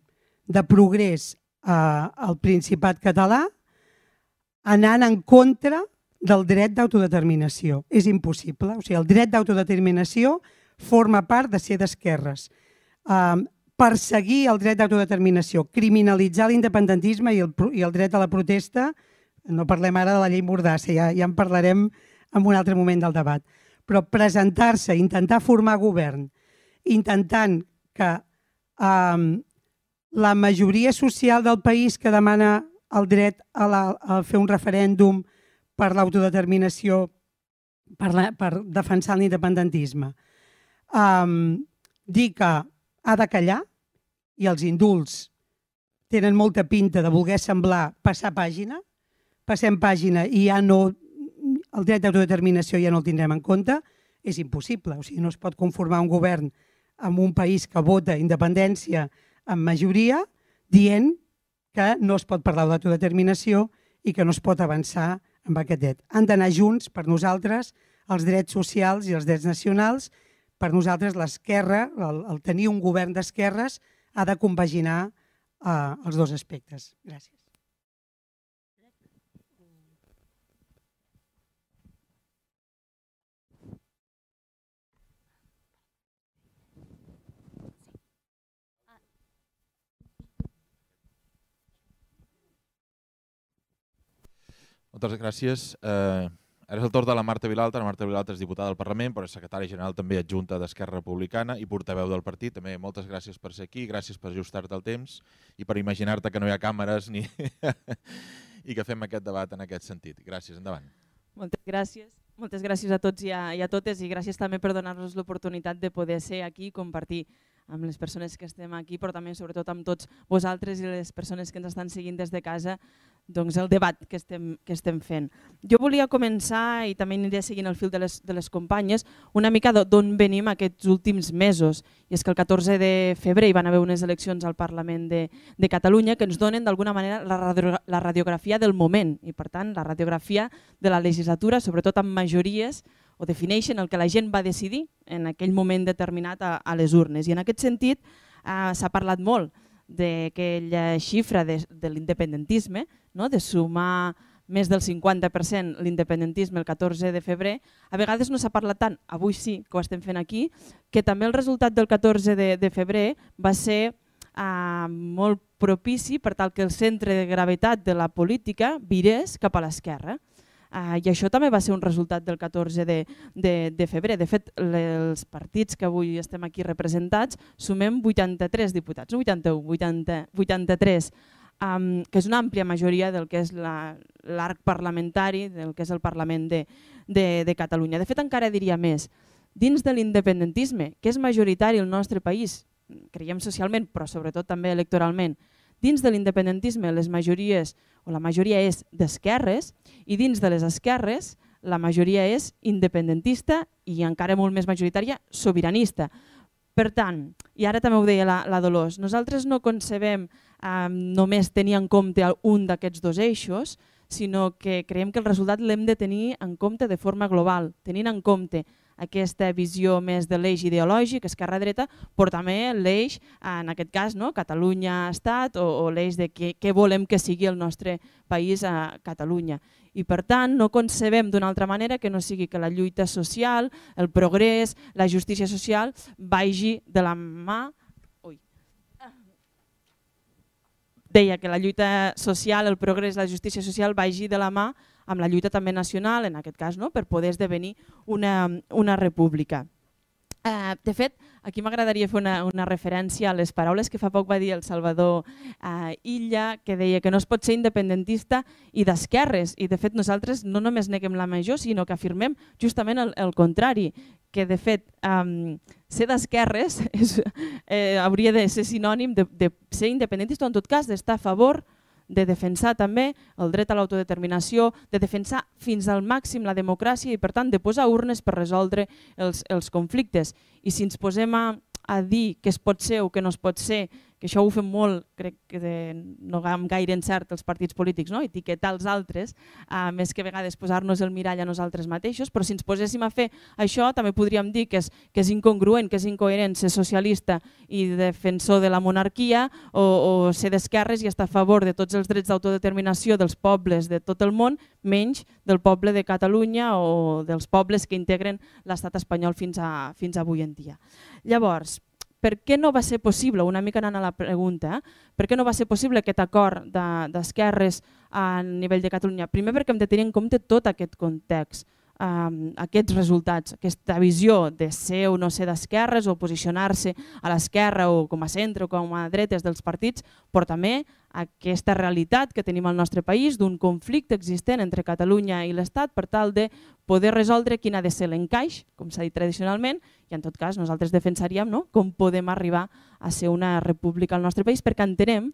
de progrés eh, al Principat català anant en contra del dret d'autodeterminació. És impossible. O sigui, el dret d'autodeterminació forma part de ser d'esquerres. Um, perseguir el dret d'autodeterminació, criminalitzar l'independentisme i, el, i el dret a la protesta, no parlem ara de la llei Mordassa, ja, ja en parlarem en un altre moment del debat, però presentar-se, intentar formar govern, intentant que um, la majoria social del país que demana el dret a, la, a fer un referèndum per l'autodeterminació, per, la, per defensar l'independentisme, um, dir que ha de callar i els indults tenen molta pinta de voler semblar passar pàgina, passem pàgina i ja no, el dret d'autodeterminació ja no el tindrem en compte, és impossible. O sigui, no es pot conformar un govern amb un país que vota independència en majoria dient que no es pot parlar d'autodeterminació i que no es pot avançar amb aquest dret. Han d'anar junts, per nosaltres, els drets socials i els drets nacionals. Per nosaltres, l'esquerra, el, el tenir un govern d'esquerres, ha de compaginar eh, els dos aspectes. Gràcies.
Moltes gràcies. Eh, ara és el torn de la Marta Vilalta. La Marta Vilalta és diputada del Parlament, però és secretària general també adjunta d'Esquerra Republicana i portaveu del partit. També moltes gràcies per ser aquí, gràcies per ajustar-te el temps i per imaginar-te que no hi ha càmeres ni i que fem aquest debat en aquest sentit. Gràcies, endavant.
Moltes gràcies. Moltes gràcies a tots i a, i a totes i gràcies també per donar-nos l'oportunitat de poder ser aquí i compartir amb les persones que estem aquí, però també sobretot amb tots vosaltres i les persones que ens estan seguint des de casa doncs, el debat que estem, que estem fent. Jo volia començar, i també aniré seguint el fil de les, de les companyes, una mica d'on venim aquests últims mesos. I és que el 14 de febrer hi van haver unes eleccions al Parlament de, de Catalunya que ens donen d'alguna manera la, radio, la radiografia del moment i per tant la radiografia de la legislatura, sobretot amb majories o defineixen el que la gent va decidir en aquell moment determinat a, a les urnes. I en aquest sentit eh, s'ha parlat molt d'aquella xifra de, de l'independentisme, no? de sumar més del 50% l'independentisme el 14 de febrer, a vegades no s'ha parlat tant, avui sí que ho estem fent aquí, que també el resultat del 14 de, de febrer va ser eh, molt propici per tal que el centre de gravetat de la política virés cap a l'esquerra. Uh, I això també va ser un resultat del 14 de, de, de febrer. De fet, els partits que avui estem aquí representats sumem 83 diputats, 81, 80, 83, um, que és una àmplia majoria del que és l'arc parlamentari, del que és el Parlament de, de, de Catalunya. De fet, encara diria més, dins de l'independentisme, que és majoritari al nostre país, creiem socialment, però sobretot també electoralment, dins de l'independentisme les majories o la majoria és d'esquerres i dins de les esquerres la majoria és independentista i encara molt més majoritària sobiranista. Per tant, i ara també ho deia la, la Dolors, nosaltres no concebem eh, només tenir en compte un d'aquests dos eixos, sinó que creiem que el resultat l'hem de tenir en compte de forma global, tenint en compte aquesta visió més de l'eix ideològic, esquerra-dreta, però també l'eix, en aquest cas, no? Catalunya-Estat o, o l'eix de què, què volem que sigui el nostre país a Catalunya. I per tant no concebem d'una altra manera que no sigui que la lluita social, el progrés, la justícia social vagi de la mà deia que la lluita social, el progrés, la justícia social vagi de la mà amb la lluita també nacional, en aquest cas, no? per poder esdevenir una, una república. Uh, de fet, aquí m'agradaria fer una, una referència a les paraules que fa poc va dir el Salvador uh, Illa, que deia que no es pot ser independentista i d'esquerres. I de fet nosaltres no només neguem la major, sinó que afirmem justament el, el contrari, que de fet um, ser d'esquerres eh, hauria de ser sinònim de, de ser independentista o en tot cas d'estar a favor de defensar també el dret a l'autodeterminació, de defensar fins al màxim la democràcia i per tant de posar urnes per resoldre els, els conflictes. I si ens posem a, a dir què es pot ser o què no es pot ser, que això ho fem molt, crec que de, no amb gaire encert els partits polítics, no? etiquetar els altres, uh, més que a vegades posar-nos el mirall a nosaltres mateixos, però si ens poséssim a fer això també podríem dir que és, que és incongruent, que és incoherent ser socialista i defensor de la monarquia o, o ser d'esquerres i estar a favor de tots els drets d'autodeterminació dels pobles de tot el món, menys del poble de Catalunya o dels pobles que integren l'estat espanyol fins, a, fins avui en dia. Llavors, per què no va ser possible, una mica anant a la pregunta, eh? per què no va ser possible aquest acord d'esquerres de, a nivell de Catalunya? Primer perquè hem de tenir en compte tot aquest context um, aquests resultats, aquesta visió de ser o no ser d'esquerres o posicionar-se a l'esquerra o com a centre o com a dretes dels partits, però també aquesta realitat que tenim al nostre país d'un conflicte existent entre Catalunya i l'Estat per tal de poder resoldre quin ha de ser l'encaix, com s'ha dit tradicionalment, i en tot cas nosaltres defensaríem no? com podem arribar a ser una república al nostre país perquè entenem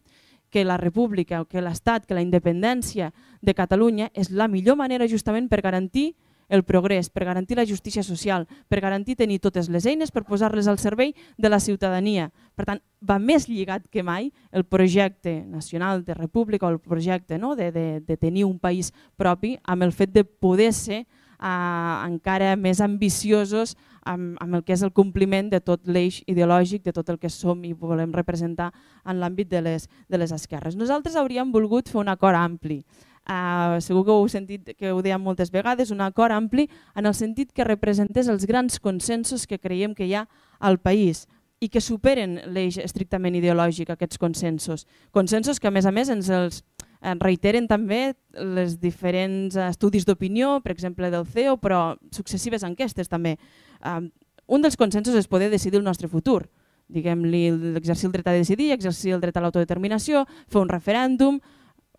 que la república o que l'Estat, que la independència de Catalunya és la millor manera justament per garantir el progrés, per garantir la justícia social, per garantir tenir totes les eines per posar-les al servei de la ciutadania. Per tant, va més lligat que mai el projecte nacional de república o el projecte no, de, de, de tenir un país propi amb el fet de poder ser eh, encara més ambiciosos amb, amb el que és el compliment de tot l'eix ideològic, de tot el que som i volem representar en l'àmbit de, les, de les esquerres. Nosaltres hauríem volgut fer un acord ampli, Uh, segur que ho heu sentit, que ho dèiem moltes vegades, un acord ampli en el sentit que representés els grans consensos que creiem que hi ha al país i que superen l'eix estrictament ideològic, aquests consensos. Consensos que, a més a més, ens els reiteren també les diferents estudis d'opinió, per exemple del CEO, però successives enquestes també. Uh, un dels consensos és poder decidir el nostre futur, diguem-li l'exercir el dret a decidir, exercir el dret a l'autodeterminació, fer un referèndum,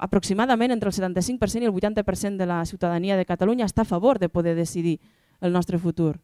aproximadament entre el 75% i el 80% de la ciutadania de Catalunya està a favor de poder decidir el nostre futur.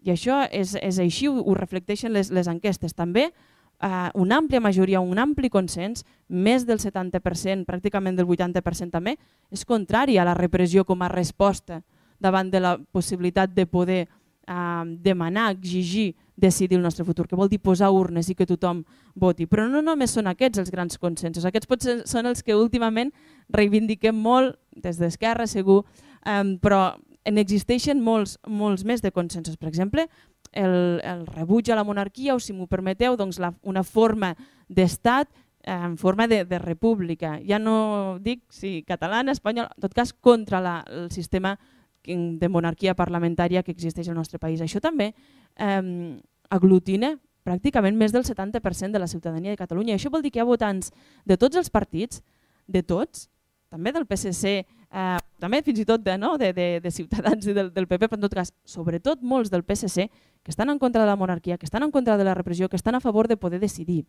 I això és, és així, ho, ho reflecteixen les, les enquestes. També eh, una àmplia majoria, un ampli consens, més del 70%, pràcticament del 80% també, és contrari a la repressió com a resposta davant de la possibilitat de poder eh, demanar, exigir decidir el nostre futur, que vol dir posar urnes i que tothom voti. Però no només són aquests els grans consensos, aquests potser són els que últimament reivindiquem molt, des d'Esquerra segur, eh, però en existeixen molts, molts més de consensos. Per exemple, el, el rebuig a la monarquia o, si m'ho permeteu, doncs la, una forma d'estat en forma de, de república. Ja no dic si catalana, espanyol, en tot cas contra la, el sistema de monarquia parlamentària que existeix al nostre país. Això també eh, aglutina pràcticament més del 70% de la ciutadania de Catalunya. Això vol dir que hi ha votants de tots els partits, de tots, també del PSC, eh, també fins i tot de, no? de, de, de Ciutadans i del, del PP, però en tot cas, sobretot molts del PSC, que estan en contra de la monarquia, que estan en contra de la repressió, que estan a favor de poder decidir.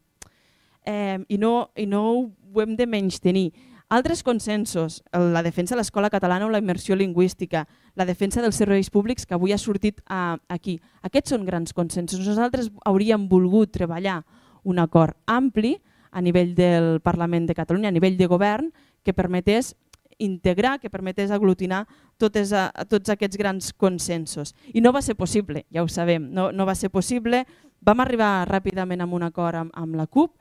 Eh, i, no, I no ho hem de menys tenir. Altres consensos, la defensa de l'escola catalana o la immersió lingüística, la defensa dels serveis públics que avui ha sortit a, aquí. Aquests són grans consensos. Nosaltres hauríem volgut treballar un acord ampli a nivell del Parlament de Catalunya, a nivell de govern, que permetés integrar, que permetés aglutinar totes, a, tots aquests grans consensos. I no va ser possible, ja ho sabem, no, no va ser possible. Vam arribar ràpidament a un acord amb, amb la CUP,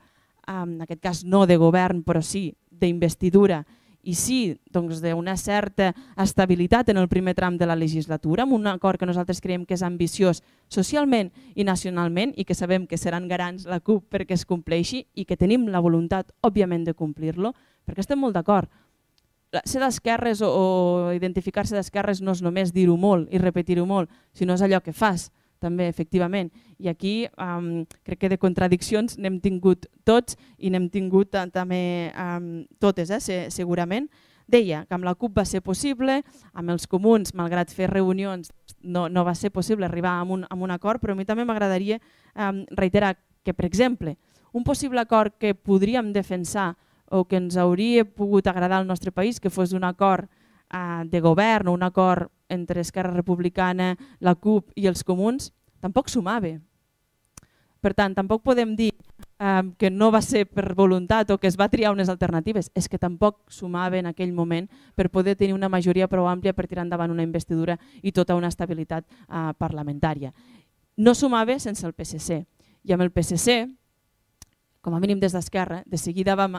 en aquest cas no de govern, però sí d'investidura i sí doncs, d'una certa estabilitat en el primer tram de la legislatura, amb un acord que nosaltres creiem que és ambiciós socialment i nacionalment i que sabem que seran garants la CUP perquè es compleixi i que tenim la voluntat, òbviament, de complir-lo, perquè estem molt d'acord. Ser d'esquerres o, o identificar-se d'esquerres no és només dir-ho molt i repetir-ho molt, sinó és allò que fas, també, efectivament. I aquí um, crec que de contradiccions n'hem tingut tots i n'hem tingut també um, totes, eh, segurament. Deia que amb la CUP va ser possible, amb els comuns, malgrat fer reunions, no, no va ser possible arribar a un, a un acord, però a mi també m'agradaria um, reiterar que, per exemple, un possible acord que podríem defensar o que ens hauria pogut agradar al nostre país, que fos un acord uh, de govern o un acord entre Esquerra Republicana, la CUP i els comuns, tampoc sumava. Per tant, tampoc podem dir eh, que no va ser per voluntat o que es va triar unes alternatives, és que tampoc sumava en aquell moment per poder tenir una majoria prou àmplia per tirar endavant una investidura i tota una estabilitat eh, parlamentària. No sumava sense el PSC i amb el PSC com a mínim des d'Esquerra, de seguida vam,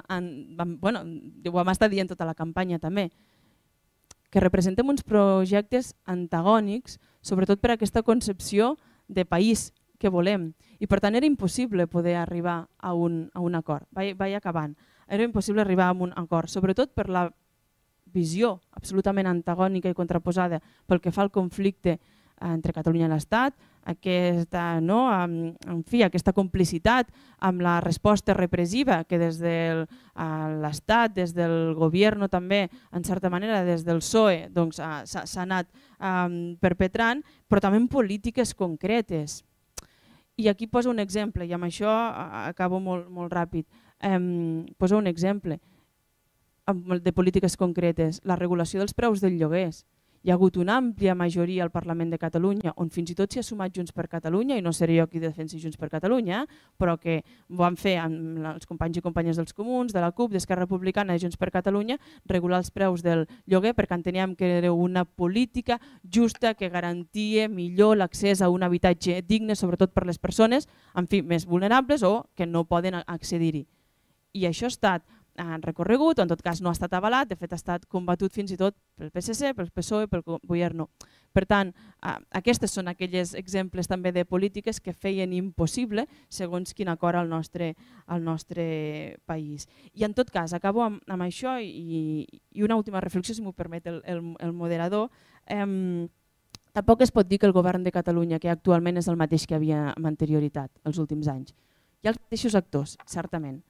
vam, bueno, ho vam estar dient tota la campanya també, que representem uns projectes antagònics, sobretot per aquesta concepció de país que volem. I per tant era impossible poder arribar a un, a un acord. Vaig, vaig acabant. Era impossible arribar a un acord, sobretot per la visió absolutament antagònica i contraposada pel que fa al conflicte entre Catalunya i l'Estat, aquesta, no, en, fi, aquesta complicitat amb la resposta repressiva que des de l'Estat, des del govern també, en certa manera des del PSOE, doncs, s'ha anat um, perpetrant, però també en polítiques concretes. I aquí poso un exemple, i amb això acabo molt, molt ràpid. Um, poso un exemple de polítiques concretes, la regulació dels preus dels lloguers hi ha hagut una àmplia majoria al Parlament de Catalunya on fins i tot s'hi ha sumat Junts per Catalunya i no seré jo qui defensi Junts per Catalunya, però que van fer amb els companys i companyes dels comuns, de la CUP, d'Esquerra Republicana i Junts per Catalunya, regular els preus del lloguer perquè enteníem que era una política justa que garantia millor l'accés a un habitatge digne, sobretot per les persones en fi, més vulnerables o que no poden accedir-hi. I això ha estat han recorregut, o en tot cas no ha estat avalat, de fet ha estat combatut fins i tot pel PSC, pel PSOE, pel govern. Per tant, aquestes són aquells exemples també de polítiques que feien impossible segons quin acord al nostre, al nostre país. I en tot cas, acabo amb, amb això i, i una última reflexió, si m'ho permet el, el, el moderador. Eh, tampoc es pot dir que el govern de Catalunya, que actualment és el mateix que havia amb anterioritat els últims anys, hi ha els mateixos actors, certament,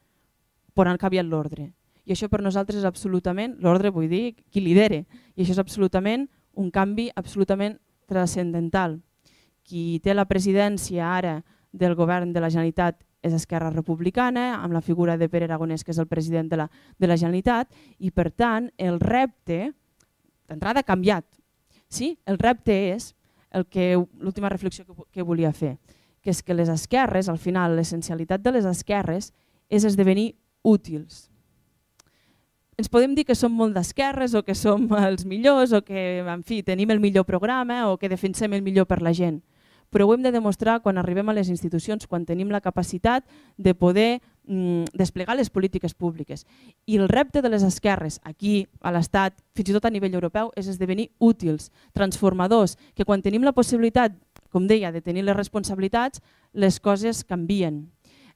però han canviat l'ordre. I això per nosaltres és absolutament, l'ordre vull dir, qui lidere, i això és absolutament un canvi absolutament transcendental. Qui té la presidència ara del govern de la Generalitat és Esquerra Republicana, amb la figura de Pere Aragonès, que és el president de la, de la Generalitat, i per tant el repte, d'entrada ha canviat. Sí, el repte és l'última reflexió que, que volia fer, que és que les esquerres, al final, l'essencialitat de les esquerres és esdevenir útils. Ens podem dir que som molt d'esquerres o que som els millors o que en fi, tenim el millor programa o que defensem el millor per la gent. Però ho hem de demostrar quan arribem a les institucions, quan tenim la capacitat de poder mm, desplegar les polítiques públiques. I el repte de les esquerres aquí, a l'Estat, fins i tot a nivell europeu, és esdevenir útils, transformadors, que quan tenim la possibilitat, com deia, de tenir les responsabilitats, les coses canvien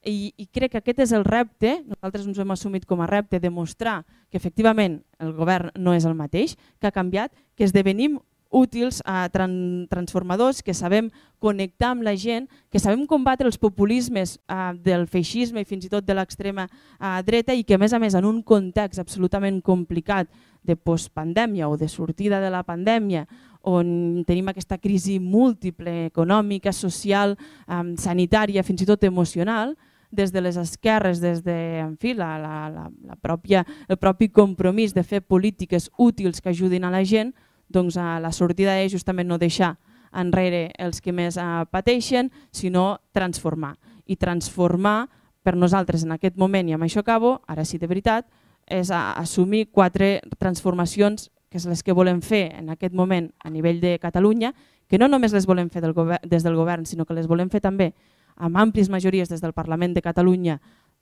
i, i crec que aquest és el repte, nosaltres ens hem assumit com a repte, demostrar que efectivament el govern no és el mateix, que ha canviat, que esdevenim útils, a tran transformadors, que sabem connectar amb la gent, que sabem combatre els populismes eh, del feixisme i fins i tot de l'extrema eh, dreta i que a més a més en un context absolutament complicat de postpandèmia o de sortida de la pandèmia on tenim aquesta crisi múltiple, econòmica, social, eh, sanitària, fins i tot emocional, des de les esquerres, des de en fi, la, la, la, la pròpia, el propi compromís de fer polítiques útils que ajudin a la gent, doncs a la sortida és justament no deixar enrere els que més uh, pateixen, sinó transformar. I transformar per nosaltres en aquest moment, i amb això acabo, ara sí de veritat, és a, assumir quatre transformacions que és les que volem fer en aquest moment a nivell de Catalunya, que no només les volem fer del govern, des del govern, sinó que les volem fer també amb àmplies majories des del Parlament de Catalunya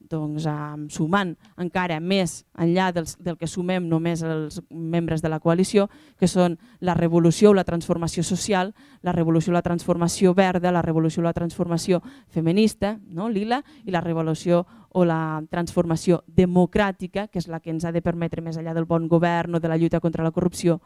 doncs, um, sumant encara més enllà dels, del que sumem només els membres de la coalició, que són la revolució o la transformació social, la revolució o la transformació verda, la revolució o la transformació feminista, no? lila, i la revolució o la transformació democràtica, que és la que ens ha de permetre més enllà del bon govern o de la lluita contra la corrupció,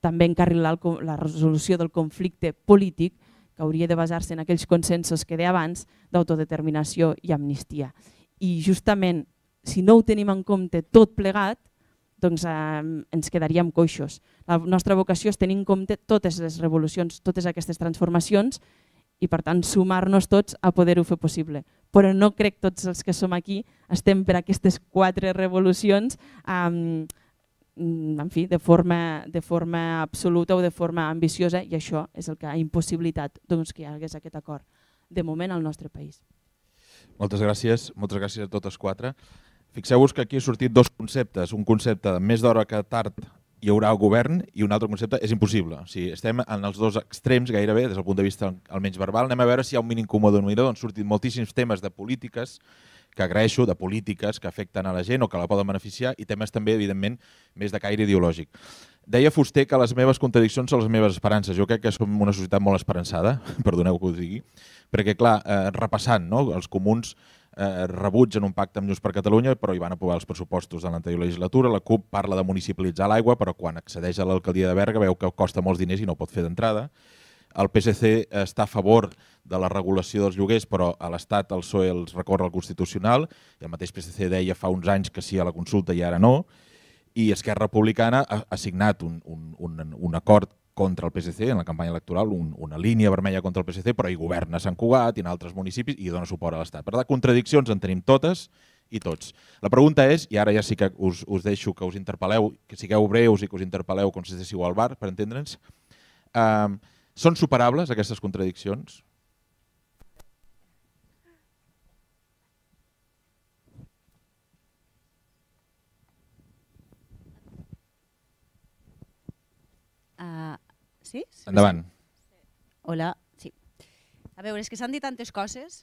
també encarrilar la resolució del conflicte polític que hauria de basar-se en aquells consensos que deia abans d'autodeterminació i amnistia. I justament, si no ho tenim en compte tot plegat, doncs eh, ens quedaríem coixos. La nostra vocació és tenir en compte totes les revolucions, totes aquestes transformacions i per tant sumar-nos tots a poder-ho fer possible. Però no crec tots els que som aquí estem per aquestes quatre revolucions eh, en fi, de forma, de forma absoluta o de forma ambiciosa i això és el que ha impossibilitat doncs, que hi hagués aquest acord de moment al nostre país.
Moltes gràcies, moltes gràcies a totes quatre. Fixeu-vos que aquí ha sortit dos conceptes, un concepte més d'hora que tard hi haurà govern i un altre concepte és impossible. O sigui, estem en els dos extrems gairebé, des del punt de vista almenys verbal. Anem a veure si hi ha un mínim comú denominador. Han sortit moltíssims temes de polítiques que agraeixo, de polítiques que afecten a la gent o que la poden beneficiar i temes també, evidentment, més de caire ideològic. Deia Fuster que les meves contradiccions són les meves esperances. Jo crec que som una societat molt esperançada, perdoneu que ho digui, perquè, clar, eh, repassant, no? els comuns eh, rebutgen un pacte amb Junts per Catalunya, però hi van aprovar els pressupostos de l'anterior legislatura. La CUP parla de municipalitzar l'aigua, però quan accedeix a l'alcaldia de Berga veu que costa molts diners i no pot fer d'entrada. El PSC està a favor de la regulació dels lloguers, però a l'Estat el PSOE els recorre al Constitucional, i el mateix PSC deia fa uns anys que sí a la consulta i ara no, i Esquerra Republicana ha, ha signat un, un, un, un acord contra el PSC en la campanya electoral, un, una línia vermella contra el PSC, però hi governa Sant Cugat i en altres municipis i dona suport a l'Estat. Per tant, contradiccions en tenim totes i tots. La pregunta és, i ara ja sí que us, us deixo que us interpel·leu, que sigueu breus i que us interpel·leu com si estiguéssiu al bar, per entendre'ns, eh, són superables aquestes contradiccions?
Uh, sí?
Endavant.
Hola, sí. A veure, és que s'han dit tantes coses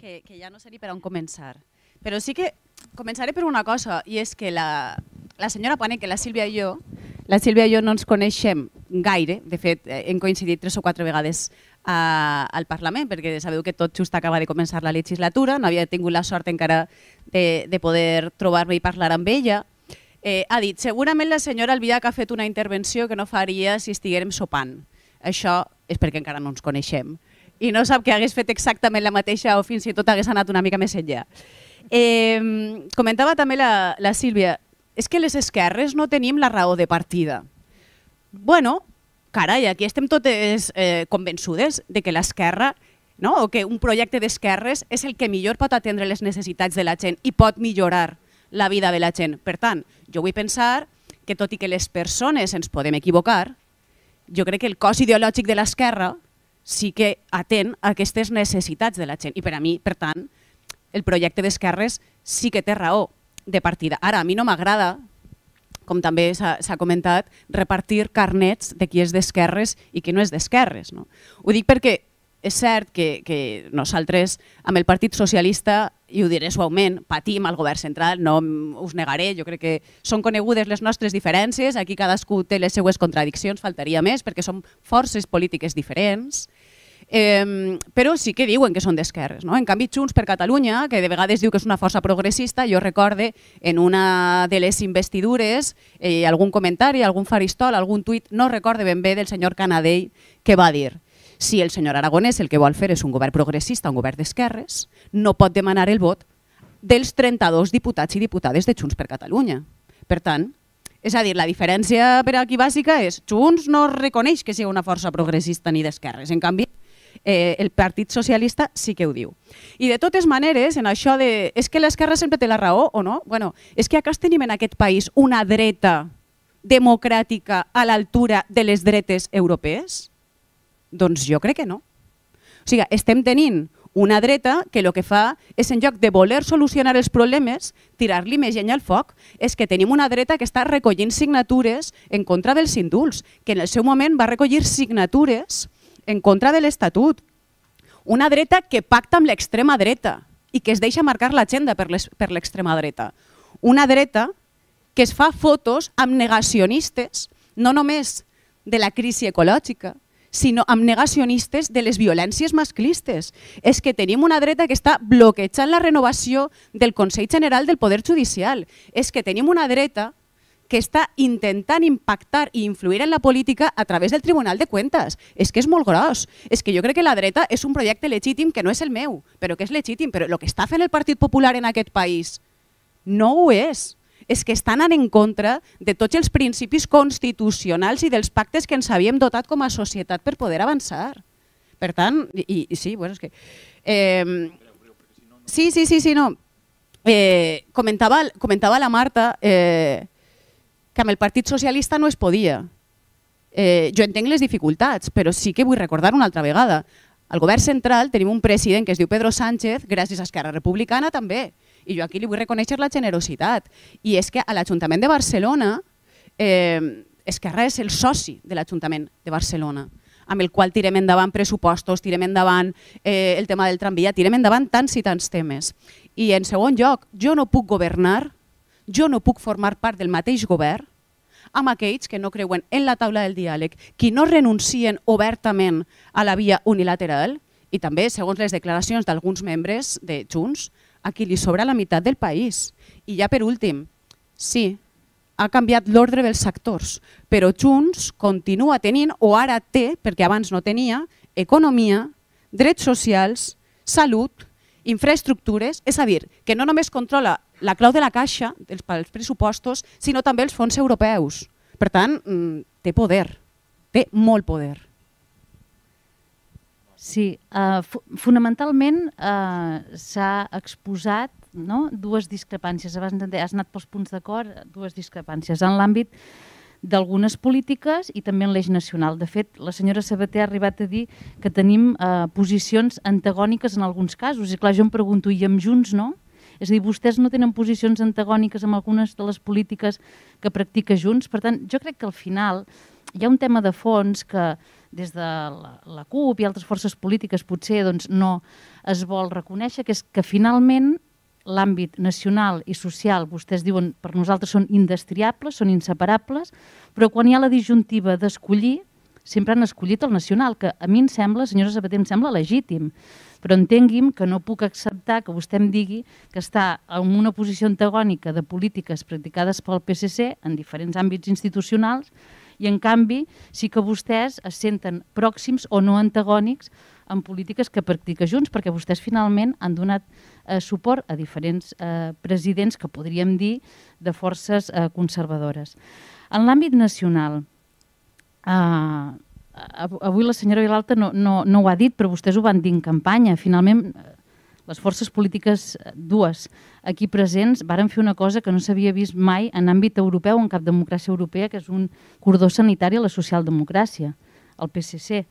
que, que ja no sé ni per on començar. Però sí que començaré per una cosa, i és que la, la senyora Pane, que la Sílvia i jo, la Sílvia i jo no ens coneixem gaire, de fet eh, hem coincidit tres o quatre vegades a, al Parlament, perquè sabeu que tot just acaba de començar la legislatura, no havia tingut la sort encara de, de poder trobar-me i parlar amb ella, Eh, ha dit, segurament la senyora Albiach ha fet una intervenció que no faria si estiguérem sopant. Això és perquè encara no ens coneixem. I no sap que hagués fet exactament la mateixa o fins i tot hagués anat una mica més enllà. Eh, comentava també la, la Sílvia, és que les esquerres no tenim la raó de partida. Bueno, carai, aquí estem totes eh, convençudes de que l'esquerra no? o que un projecte d'esquerres és el que millor pot atendre les necessitats de la gent i pot millorar la vida de la gent. Per tant, jo vull pensar que tot i que les persones ens podem equivocar, jo crec que el cos ideològic de l'esquerra sí que atén a aquestes necessitats de la gent. I per a mi, per tant, el projecte d'esquerres sí que té raó de partida. Ara, a mi no m'agrada, com també s'ha comentat, repartir carnets de qui és d'esquerres i qui no és d'esquerres. No? Ho dic perquè és cert que, que nosaltres amb el Partit Socialista, i ho diré suaument, patim al govern central, no us negaré, jo crec que són conegudes les nostres diferències, aquí cadascú té les seues contradiccions, faltaria més, perquè som forces polítiques diferents, Però sí que diuen que són d'esquerres. No? En canvi, Junts per Catalunya, que de vegades diu que és una força progressista, jo recorde en una de les investidures eh, algun comentari, algun faristol, algun tuit, no recorde ben bé del senyor Canadell, que va dir si el senyor Aragonès el que vol fer és un govern progressista, un govern d'esquerres, no pot demanar el vot dels 32 diputats i diputades de Junts per Catalunya. Per tant, és a dir, la diferència per aquí bàsica és Junts no reconeix que sigui una força progressista ni d'esquerres. En canvi, eh, el Partit Socialista sí que ho diu. I de totes maneres, en això de... És que l'esquerra sempre té la raó o no? Bueno, és que acá tenim en aquest país una dreta democràtica a l'altura de les dretes europees? Doncs jo crec que no. O sigui, estem tenint una dreta que el que fa és, en lloc de voler solucionar els problemes, tirar-li més llenya al foc. És que tenim una dreta que està recollint signatures en contra dels indults, que en el seu moment va recollir signatures en contra de l'Estatut. Una dreta que pacta amb l'extrema dreta i que es deixa marcar l'agenda per l'extrema dreta. Una dreta que es fa fotos amb negacionistes, no només de la crisi ecològica, sinó amb negacionistes de les violències masclistes. És que tenim una dreta que està bloquejant la renovació del Consell General del Poder Judicial. És que tenim una dreta que està intentant impactar i influir en la política a través del Tribunal de Cuentas. És que és molt gros. És que jo crec que la dreta és un projecte legítim que no és el meu, però que és legítim. Però el que està fent el Partit Popular en aquest país no ho és és que estan en contra de tots els principis constitucionals i dels pactes que ens havíem dotat com a societat per poder avançar. Per tant, i, i sí, bueno, és que... Eh, sí, sí, sí, sí, no. Eh, comentava, comentava la Marta eh, que amb el Partit Socialista no es podia. Eh, jo entenc les dificultats, però sí que vull recordar una altra vegada. Al govern central tenim un president que es diu Pedro Sánchez, gràcies a Esquerra Republicana també, i jo aquí li vull reconèixer la generositat. I és que a l'Ajuntament de Barcelona, eh, Esquerra és el soci de l'Ajuntament de Barcelona amb el qual tirem endavant pressupostos, tirem endavant eh, el tema del tramvia, tirem endavant tants i tants temes. I en segon lloc, jo no puc governar, jo no puc formar part del mateix govern amb aquells que no creuen en la taula del diàleg, qui no renuncien obertament a la via unilateral i també, segons les declaracions d'alguns membres de Junts, a qui li sobra la meitat del país. I ja per últim, sí, ha canviat l'ordre dels sectors, però Junts continua tenint, o ara té, perquè abans no tenia, economia, drets socials, salut, infraestructures, és a dir, que no només controla la clau de la caixa pels pressupostos, sinó també els fons europeus. Per tant, mm, té poder, té molt poder.
Sí, uh, fonamentalment uh, s'ha exposat no? dues discrepàncies. Abans has anat pels punts d'acord, dues discrepàncies. En l'àmbit d'algunes polítiques i també en l'eix nacional. De fet, la senyora Sabater ha arribat a dir que tenim eh, posicions antagòniques en alguns casos. I clar, jo em pregunto, i amb Junts no? És a dir, vostès no tenen posicions antagòniques amb algunes de les polítiques que practica Junts. Per tant, jo crec que al final hi ha un tema de fons que des de la, la CUP i altres forces polítiques potser doncs, no es vol reconèixer, que és que finalment l'àmbit nacional i social, vostès diuen, per nosaltres són indestriables, són inseparables, però quan hi ha la disjuntiva d'escollir, sempre han escollit el nacional, que a mi em sembla, senyora Sabater, em sembla legítim, però entengui'm que no puc acceptar que vostè em digui que està en una posició antagònica de polítiques practicades pel PSC en diferents àmbits institucionals i en canvi sí que vostès es senten pròxims o no antagònics en polítiques que practica Junts, perquè vostès finalment han donat eh, suport a diferents eh, presidents que podríem dir de forces eh, conservadores. En l'àmbit nacional, eh, avui la senyora Vilalta no, no, no ho ha dit, però vostès ho van dir en campanya. Finalment, les forces polítiques, eh, dues, aquí presents, varen fer una cosa que no s'havia vist mai en àmbit europeu, en cap democràcia europea, que és un cordó sanitari a la socialdemocràcia, el PSC.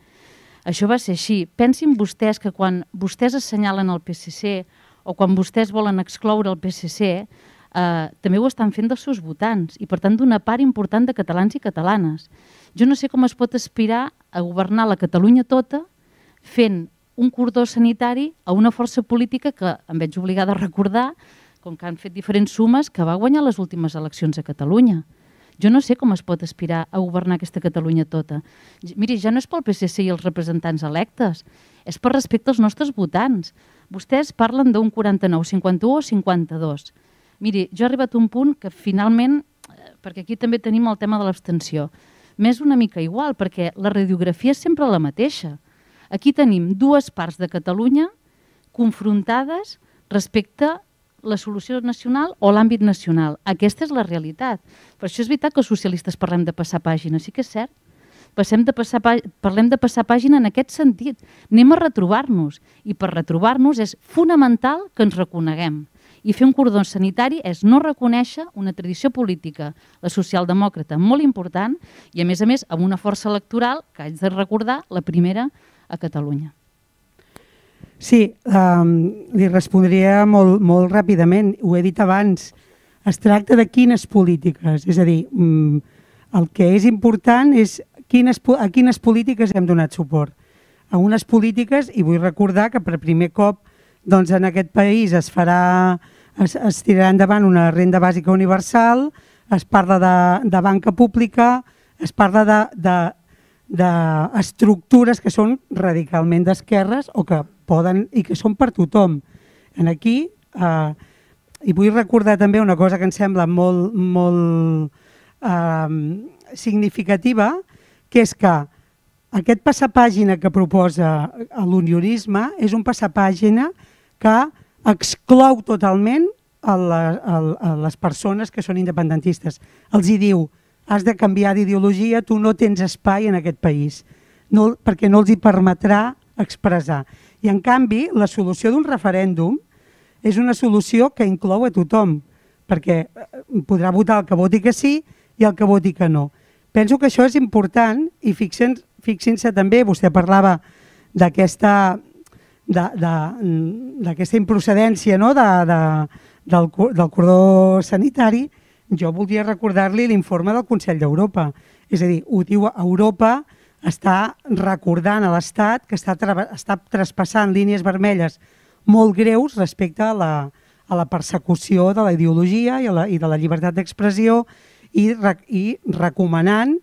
Això va ser així. Pensin vostès que quan vostès assenyalen el PSC o quan vostès volen excloure el PSC, eh, també ho estan fent dels seus votants i per tant d'una part important de catalans i catalanes. Jo no sé com es pot aspirar a governar la Catalunya tota fent un cordó sanitari a una força política que em veig obligada a recordar, com que han fet diferents sumes, que va guanyar les últimes eleccions a Catalunya. Jo no sé com es pot aspirar a governar aquesta Catalunya tota. Miri, ja no és pel PSC i els representants electes, és per respecte als nostres votants. Vostès parlen d'un 49, 51 o 52. Miri, jo he arribat a un punt que finalment, eh, perquè aquí també tenim el tema de l'abstenció, m'és una mica igual, perquè la radiografia és sempre la mateixa. Aquí tenim dues parts de Catalunya confrontades respecte la solució nacional o l'àmbit nacional. Aquesta és la realitat. Per això és veritat que els socialistes parlem de passar pàgina, sí que és cert. Passem de passar, parlem de passar pàgina en aquest sentit. Anem a retrobar-nos. I per retrobar-nos és fonamental que ens reconeguem. I fer un cordó sanitari és no reconèixer una tradició política, la socialdemòcrata, molt important, i a més a més amb una força electoral, que haig de recordar, la primera a Catalunya.
Sí, um, li respondria molt, molt ràpidament. Ho he dit abans. Es tracta de quines polítiques. És a dir, um, el que és important és quines, a quines polítiques hem donat suport. A unes polítiques, i vull recordar que per primer cop doncs, en aquest país es farà, es, es tirarà endavant una renda bàsica universal, es parla de, de banca pública, es parla de, de d'estructures que són radicalment d'esquerres o que poden i que són per tothom. En aquí, eh, i vull recordar també una cosa que em sembla molt, molt eh, significativa, que és que aquest passapàgina que proposa l'unionisme és un passapàgina que exclou totalment a, a les persones que són independentistes. Els hi diu, has de canviar d'ideologia, tu no tens espai en aquest país, no, perquè no els hi permetrà expressar. I en canvi, la solució d'un referèndum és una solució que inclou a tothom, perquè eh, podrà votar el que voti que sí i el que voti que no. Penso que això és important i fixin-se fixin també, vostè parlava d'aquesta d'aquesta improcedència no? de, de, del, del cordó sanitari, jo voldria recordar-li l'informe del Consell d'Europa. És a dir, ho diu Europa, està recordant a l'Estat que està, està traspassant línies vermelles molt greus respecte a la, a la persecució de la ideologia i, a la, i de la llibertat d'expressió i, i recomanant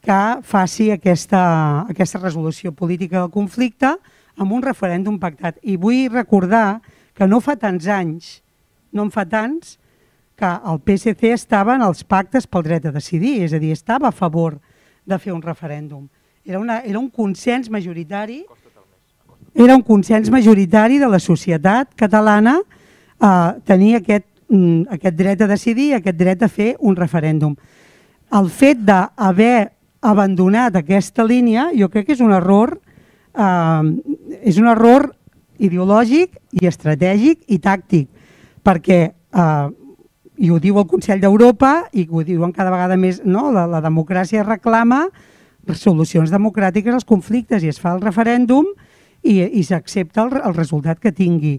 que faci aquesta, aquesta resolució política del conflicte amb un referèndum pactat. I vull recordar que no fa tants anys, no en fa tants, que el PSC estava en els pactes pel dret a decidir, és a dir, estava a favor de fer un referèndum. Era, una, era un consens majoritari era un consens majoritari de la societat catalana eh, tenir aquest, mm, aquest dret a decidir, aquest dret a fer un referèndum. El fet d'haver abandonat aquesta línia jo crec que és un error, eh, és un error ideològic i estratègic i tàctic, perquè, eh, i ho diu el Consell d'Europa i ho diuen cada vegada més, no? la, la democràcia reclama solucions democràtiques als conflictes i es fa el referèndum i, i s'accepta el, el resultat que tingui.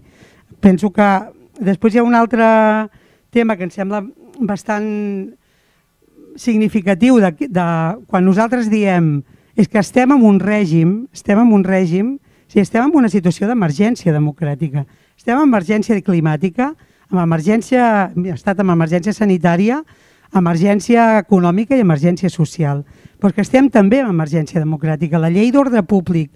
Penso que després hi ha un altre tema que em sembla bastant significatiu de, de quan nosaltres diem és que estem en un règim, estem en un règim, si estem en una situació d'emergència democràtica, estem en emergència climàtica, amb emergència, estat amb emergència sanitària, emergència econòmica i emergència social, però que estem també en emergència democràtica. La llei d'ordre públic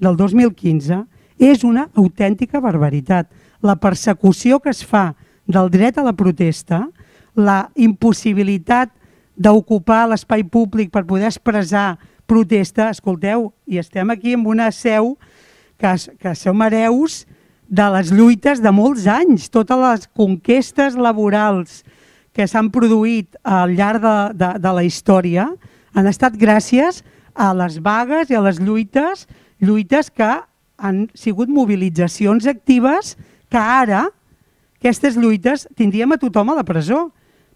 del 2015 és una autèntica barbaritat. La persecució que es fa del dret a la protesta, la impossibilitat d'ocupar l'espai públic per poder expressar protesta, escolteu, i estem aquí amb una seu que, que som hereus de les lluites de molts anys, totes les conquestes laborals que s'han produït al llarg de, de, de la història han estat gràcies a les vagues i a les lluites, lluites que han sigut mobilitzacions actives que ara aquestes lluites tindríem a tothom a la presó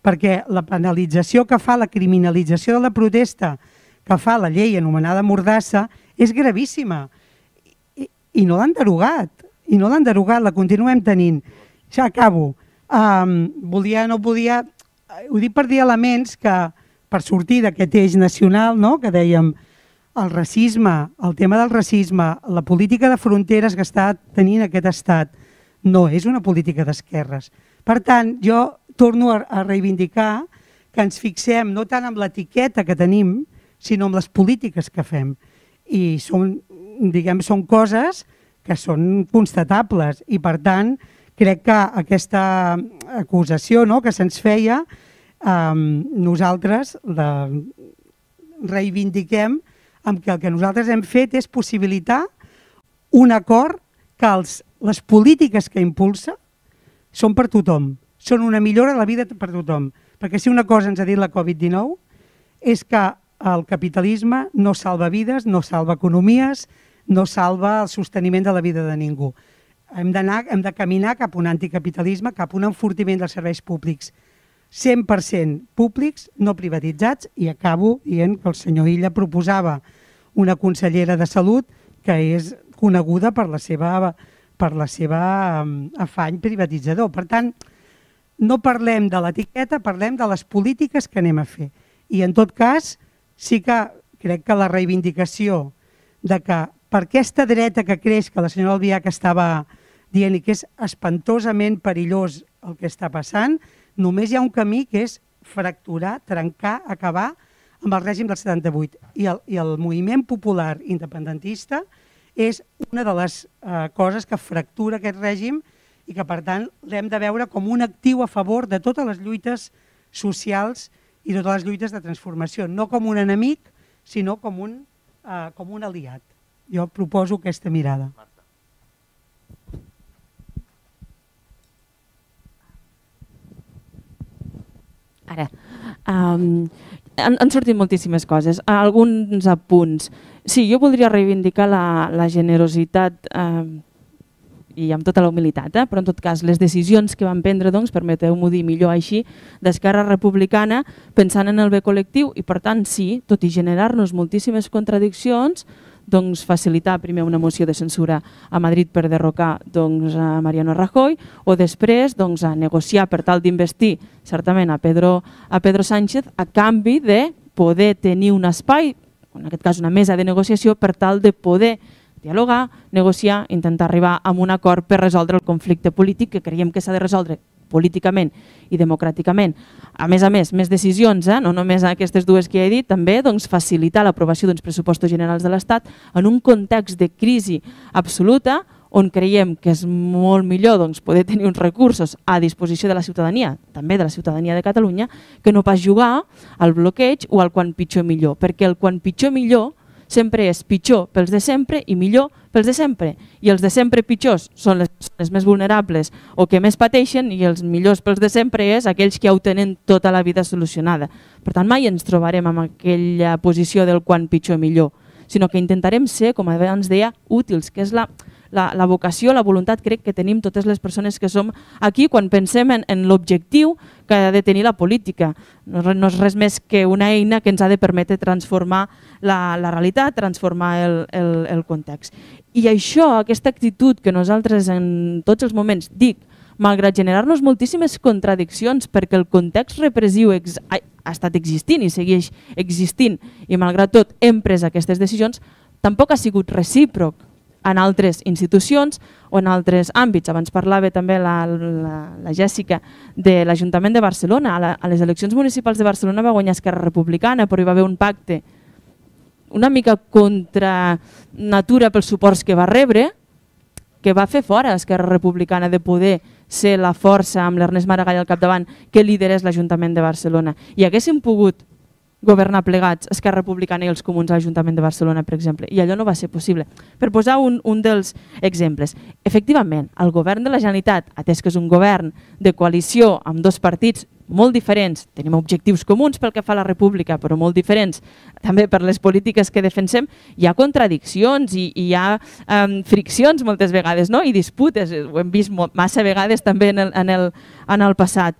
perquè la penalització que fa, la criminalització de la protesta que fa la llei anomenada Mordassa és gravíssima i, i no l'han derogat, i no l'han derogat, la continuem tenint. Ja acabo. Um, volia, no podia... Ho dic per dir elements que, per sortir d'aquest eix nacional, no? que dèiem el racisme, el tema del racisme, la política de fronteres que està tenint aquest estat, no és una política d'esquerres. Per tant, jo torno a, a reivindicar que ens fixem no tant amb l'etiqueta que tenim, sinó amb les polítiques que fem. I són, diguem, són coses que són constatables i, per tant, crec que aquesta acusació no, que se'ns feia, eh, nosaltres la reivindiquem amb que el que nosaltres hem fet és possibilitar un acord que els, les polítiques que impulsa són per tothom, són una millora de la vida per tothom. Perquè si una cosa ens ha dit la Covid-19 és que el capitalisme no salva vides, no salva economies, no salva el sosteniment de la vida de ningú. Hem hem de caminar cap a un anticapitalisme, cap a un enfortiment dels serveis públics 100% públics, no privatitzats, i acabo dient que el senyor Illa proposava una consellera de Salut que és coneguda per la seva, per la seva um, afany privatitzador. Per tant, no parlem de l'etiqueta, parlem de les polítiques que anem a fer. I en tot cas, sí que crec que la reivindicació de que per aquesta dreta que creix, que la senyora Albiach estava dient i que és espantosament perillós el que està passant, només hi ha un camí que és fracturar, trencar, acabar amb el règim del 78. I el, i el moviment popular independentista és una de les eh, coses que fractura aquest règim i que per tant l'hem de veure com un actiu a favor de totes les lluites socials i totes les lluites de transformació, no com un enemic, sinó com un, eh, com un aliat. Jo proposo aquesta mirada.
Ara, um, han, han sortit moltíssimes coses, alguns apunts. Sí, jo voldria reivindicar la, la generositat eh, i amb tota la humilitat, eh? però en tot cas les decisions que van prendre, doncs, permeteu-m'ho dir millor així, d'Esquerra Republicana pensant en el bé col·lectiu i per tant sí, tot i generar-nos moltíssimes contradiccions, doncs, facilitar primer una moció de censura a Madrid per derrocar doncs, a Mariano Rajoy o després doncs, a negociar per tal d'investir certament a Pedro, a Pedro Sánchez a canvi de poder tenir un espai, en aquest cas una mesa de negociació, per tal de poder dialogar, negociar, intentar arribar a un acord per resoldre el conflicte polític que creiem que s'ha de resoldre políticament i democràticament. A més a més, més decisions, eh? no només aquestes dues que he dit, també doncs, facilitar l'aprovació d'uns pressupostos generals de l'Estat en un context de crisi absoluta on creiem que és molt millor doncs, poder tenir uns recursos a disposició de la ciutadania, també de la ciutadania de Catalunya, que no pas jugar al bloqueig o al quan pitjor millor, perquè el quan pitjor millor sempre és pitjor pels de sempre i millor pels de sempre. I els de sempre pitjors són les persones més vulnerables o que més pateixen i els millors pels de sempre és aquells que ja ho tenen tota la vida solucionada. Per tant, mai ens trobarem en aquella posició del quan pitjor millor, sinó que intentarem ser, com abans deia, útils, que és la, la, la vocació, la voluntat crec que tenim totes les persones que som aquí quan pensem en, en l'objectiu que ha de tenir la política. No, no és res més que una eina que ens ha de permetre transformar la, la realitat, transformar el, el, el context. I això, aquesta actitud que nosaltres en tots els moments dic, malgrat generar-nos moltíssimes contradiccions perquè el context repressiu ex ha, estat existint i segueix existint i malgrat tot hem pres aquestes decisions, tampoc ha sigut recíproc en altres institucions o en altres àmbits. Abans parlava també la, la, la Jèssica de l'Ajuntament de Barcelona. A, la, a les eleccions municipals de Barcelona va guanyar Esquerra Republicana, però hi va haver un pacte una mica contra natura pels suports que va rebre, que va fer fora Esquerra Republicana de poder ser la força amb l'Ernest Maragall al capdavant que liderés l'Ajuntament de Barcelona. I haguéssim pogut governar plegats Esquerra Republicana i els comuns a l'Ajuntament de Barcelona, per exemple, i allò no va ser possible. Per posar un, un dels exemples, efectivament, el govern de la Generalitat, atès que és un govern de coalició amb dos partits molt diferents, tenim objectius comuns pel que fa a la república, però molt diferents també per les polítiques que defensem, hi ha contradiccions i, i hi ha um, friccions moltes vegades no? i disputes, ho hem vist massa vegades també en el, en el, en el passat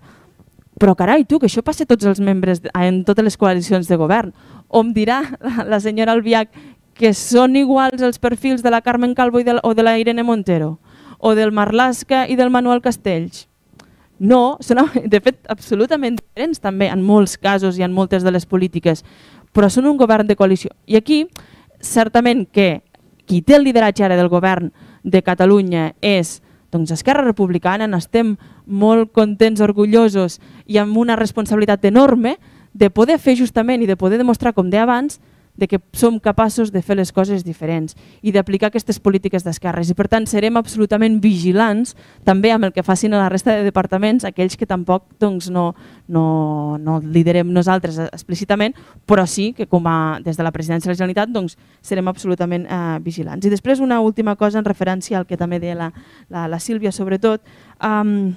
però carai, tu, que això passa tots els membres en totes les coalicions de govern. O em dirà la senyora Albiach que són iguals els perfils de la Carmen Calvo i de, o de la Irene Montero o del Marlaska i del Manuel Castells. No, són de fet absolutament diferents també en molts casos i en moltes de les polítiques, però són un govern de coalició. I aquí, certament que qui té el lideratge ara del govern de Catalunya és doncs Esquerra Republicana n'estem molt contents, orgullosos i amb una responsabilitat enorme de poder fer justament i de poder demostrar, com deia abans, de que som capaços de fer les coses diferents i d'aplicar aquestes polítiques d'esquerres. I per tant serem absolutament vigilants també amb el que facin a la resta de departaments, aquells que tampoc doncs, no, no, no liderem nosaltres explícitament, però sí que com a, des de la presidència de la Generalitat doncs, serem absolutament eh, vigilants. I després una última cosa en referència al que també deia la, la, la Sílvia sobretot, um,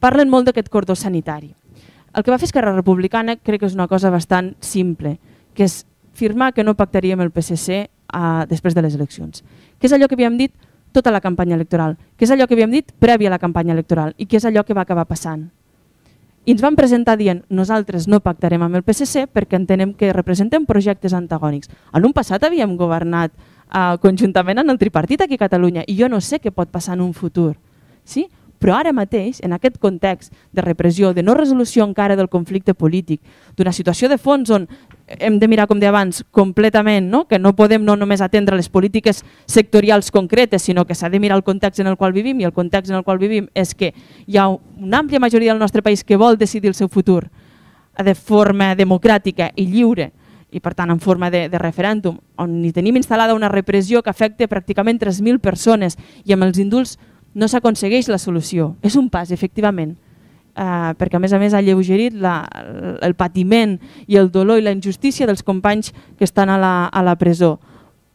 parlen molt d'aquest cordó sanitari el que va fer Esquerra Republicana crec que és una cosa bastant simple, que és firmar que no pactaríem el PSC eh, després de les eleccions. Que és allò que havíem dit tota la campanya electoral, que és allò que havíem dit prèvia a la campanya electoral i que és allò que va acabar passant. I ens van presentar dient nosaltres no pactarem amb el PSC perquè entenem que representem projectes antagònics. En un passat havíem governat uh, conjuntament en el tripartit aquí a Catalunya i jo no sé què pot passar en un futur. Sí? Però ara mateix, en aquest context de repressió, de no resolució encara del conflicte polític, d'una situació de fons on hem de mirar, com deia abans, completament, no? que no podem no només atendre les polítiques sectorials concretes, sinó que s'ha de mirar el context en el qual vivim, i el context en el qual vivim és que hi ha una àmplia majoria del nostre país que vol decidir el seu futur de forma democràtica i lliure, i per tant en forma de, de referèndum, on hi tenim instal·lada una repressió que afecta pràcticament 3.000 persones i amb els indults no s'aconsegueix la solució. És un pas, efectivament, eh, perquè a més a més ha lleugerit la, el patiment i el dolor i la injustícia dels companys que estan a la, a la presó.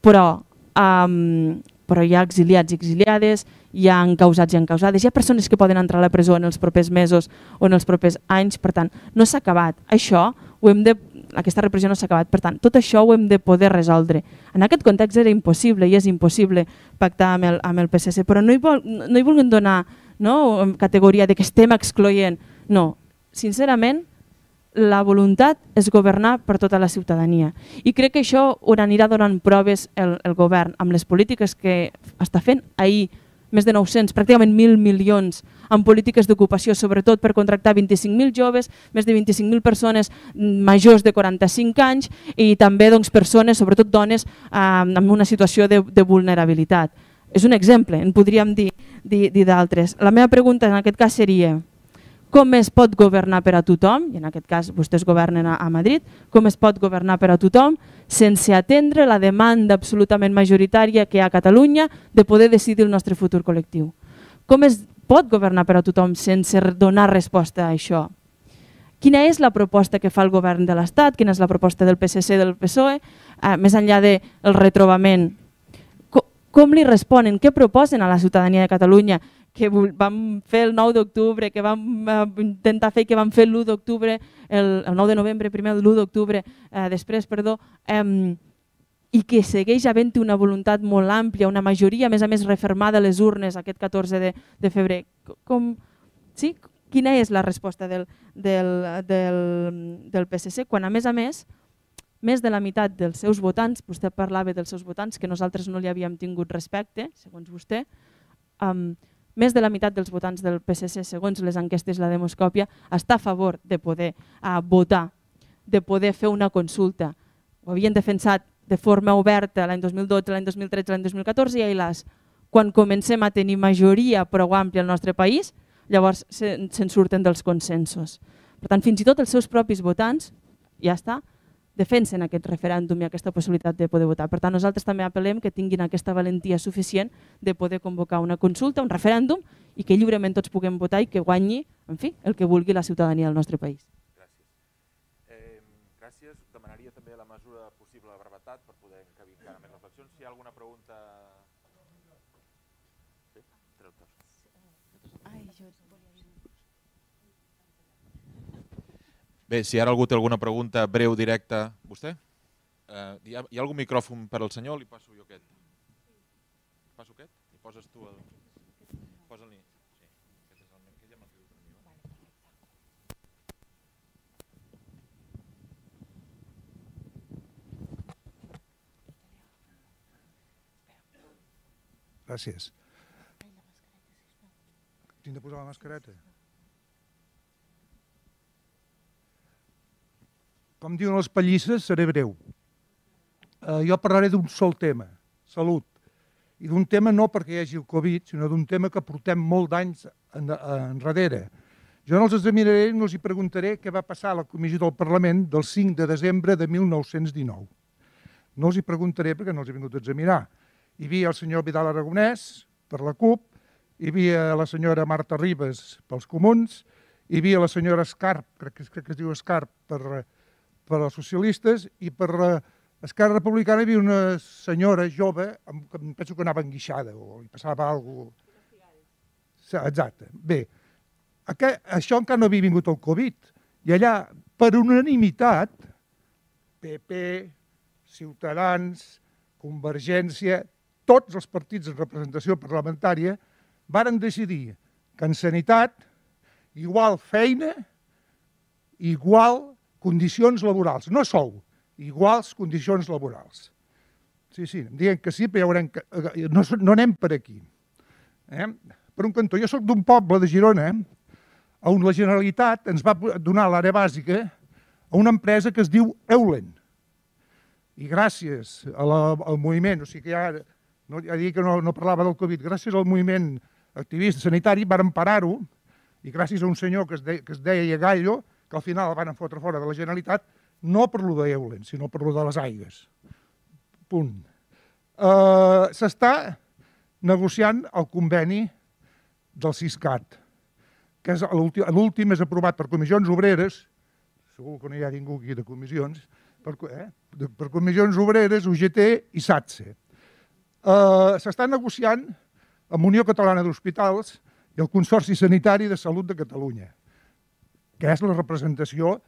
Però, um, però hi ha exiliats i exiliades, hi ha encausats i encausades, hi ha persones que poden entrar a la presó en els propers mesos o en els propers anys, per tant, no s'ha acabat. Això ho hem de aquesta repressió no s'ha acabat. Per tant, tot això ho hem de poder resoldre. En aquest context era impossible i és impossible pactar amb el, amb el PSC, però no hi, vol, no hi vulguin donar no, categoria de que estem excloent. No, sincerament, la voluntat és governar per tota la ciutadania. I crec que això ho anirà donant proves el, el govern amb les polítiques que està fent ahir més de 900, pràcticament 1.000 milions en polítiques d'ocupació, sobretot per contractar 25.000 joves, més de 25.000 persones majors de 45 anys i també doncs, persones, sobretot dones, eh, amb una situació de, de vulnerabilitat. És un exemple, en podríem dir, dir, d'altres. La meva pregunta en aquest cas seria com es pot governar per a tothom, i en aquest cas vostès governen a Madrid, com es pot governar per a tothom sense atendre la demanda absolutament majoritària que hi ha a Catalunya de poder decidir el nostre futur col·lectiu. Com es pot governar per a tothom sense donar resposta a això? Quina és la proposta que fa el govern de l'Estat? Quina és la proposta del PSC del PSOE? Eh, més enllà del de retrobament, com, com li responen? Què proposen a la ciutadania de Catalunya? que vam fer el 9 d'octubre, que vam eh, intentar fer que vam fer l'1 d'octubre, el, el 9 de novembre, primer l'1 d'octubre, eh, després, perdó, eh, i que segueix havent una voluntat molt àmplia, una majoria, a més a més, refermada a les urnes aquest 14 de, de febrer. Com, sí? Quina és la resposta del, del, del, del PSC quan, a més a més, més de la meitat dels seus votants, vostè parlava dels seus votants, que nosaltres no li havíem tingut respecte, segons vostè, eh, més de la meitat dels votants del PSC, segons les enquestes la Demoscòpia, està a favor de poder uh, votar, de poder fer una consulta. Ho havien defensat de forma oberta l'any 2012, l'any 2013, l'any 2014 i les quan comencem a tenir majoria prou àmplia al nostre país, llavors se'n se surten dels consensos. Per tant, fins i tot els seus propis votants, ja està, defensen aquest referèndum i aquesta possibilitat de poder votar. Per tant, nosaltres també apel·lem que tinguin aquesta valentia suficient de poder convocar una consulta, un referèndum, i que lliurement tots puguem votar i que guanyi, en fi, el que vulgui la ciutadania del nostre país.
Gràcies. Eh, gràcies. Demanaria també la mesura possible de brevetat per poder encabir encara més reflexions. Si hi ha alguna pregunta... Sí? Ai, jo Bé, si ara algú té alguna pregunta breu, directa, vostè? Uh, hi, ha, hi ha algun micròfon per al senyor? Li passo jo aquest. Passo aquest? I poses tu el... Posa-li. Sí, aquest és el mi.
Gràcies. Tinc de posar la mascareta? Com diuen les pallisses, seré breu. Eh, jo parlaré d'un sol tema, salut. I d'un tema no perquè hi hagi el Covid, sinó d'un tema que portem molt d'anys en, enrere. Jo no els examinaré no els hi preguntaré què va passar a la comissió del Parlament del 5 de desembre de 1919. No els hi preguntaré perquè no els he vingut a examinar. Hi havia el senyor Vidal Aragonès per la CUP, hi havia la senyora Marta Ribes pels Comuns, hi havia la senyora Escarp, crec que, crec que es diu Escarp, per, per als socialistes i per l'Esquerra Republicana hi havia una senyora jove, que penso que anava enguixada o li passava alguna cosa. Exacte. Bé, aquest, això encara no havia vingut el Covid. I allà, per unanimitat, PP, Ciutadans, Convergència, tots els partits de representació parlamentària varen decidir que en sanitat, igual feina, igual condicions laborals, no sou, iguals condicions laborals. Sí, sí, em diuen que sí, però ja veurem que eh, no, no anem per aquí. Eh? Per un cantó, jo sóc d'un poble de Girona eh? on la Generalitat ens va donar l'àrea bàsica a una empresa que es diu Eulen. I gràcies a la, al moviment, o sigui que ja, no, ja dic que no, no parlava del Covid, gràcies al moviment activista sanitari varen parar-ho i gràcies a un senyor que es, de, que es deia Gallo, que al final van fotre fora de la Generalitat, no per lo d'Eulen, sinó per lo de les aigues. Punt. Uh, S'està negociant el conveni del CISCAT, que és l'últim és aprovat per comissions obreres, segur que no hi ha ningú aquí de comissions, per, eh? per comissions obreres, UGT i SATSE. Uh, S'està negociant amb Unió Catalana d'Hospitals i el Consorci Sanitari de Salut de Catalunya que és la representació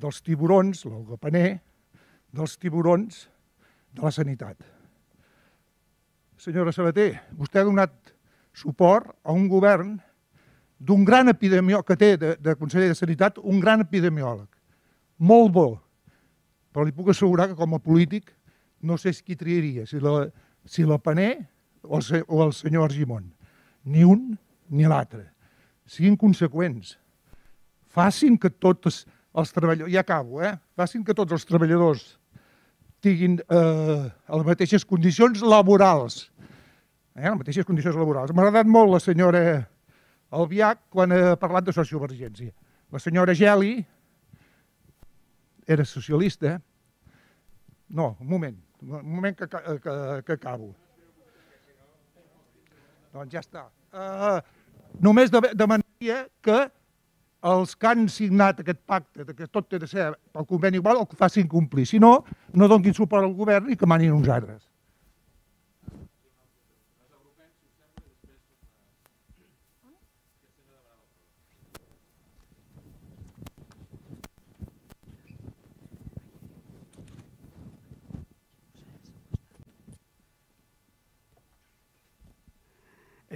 dels tiburons, l'algopaner, dels tiburons de la sanitat. Senyora Sabater, vostè ha donat suport a un govern d'un gran epidemiòleg, que té de, de conseller de Sanitat un gran epidemiòleg, molt bo, però li puc assegurar que com a polític no sé qui triaria, si la, si la Paner o el, o el senyor Argimon. ni un ni l'altre. Siguin conseqüents. Facin que tots els treballadors, ja acabo, eh? facin que tots els treballadors tinguin eh, les mateixes condicions laborals. Eh? Les mateixes condicions laborals. M'ha agradat molt la senyora Albiach quan ha parlat de sociovergència. La senyora Geli era socialista. No, un moment, un moment que, que, que acabo. Doncs ja està. Uh, només de, demanaria que els que han signat aquest pacte, de que tot té de ser pel conveni igual, el que facin complir. Si no, no donguin suport al govern i que manin uns altres.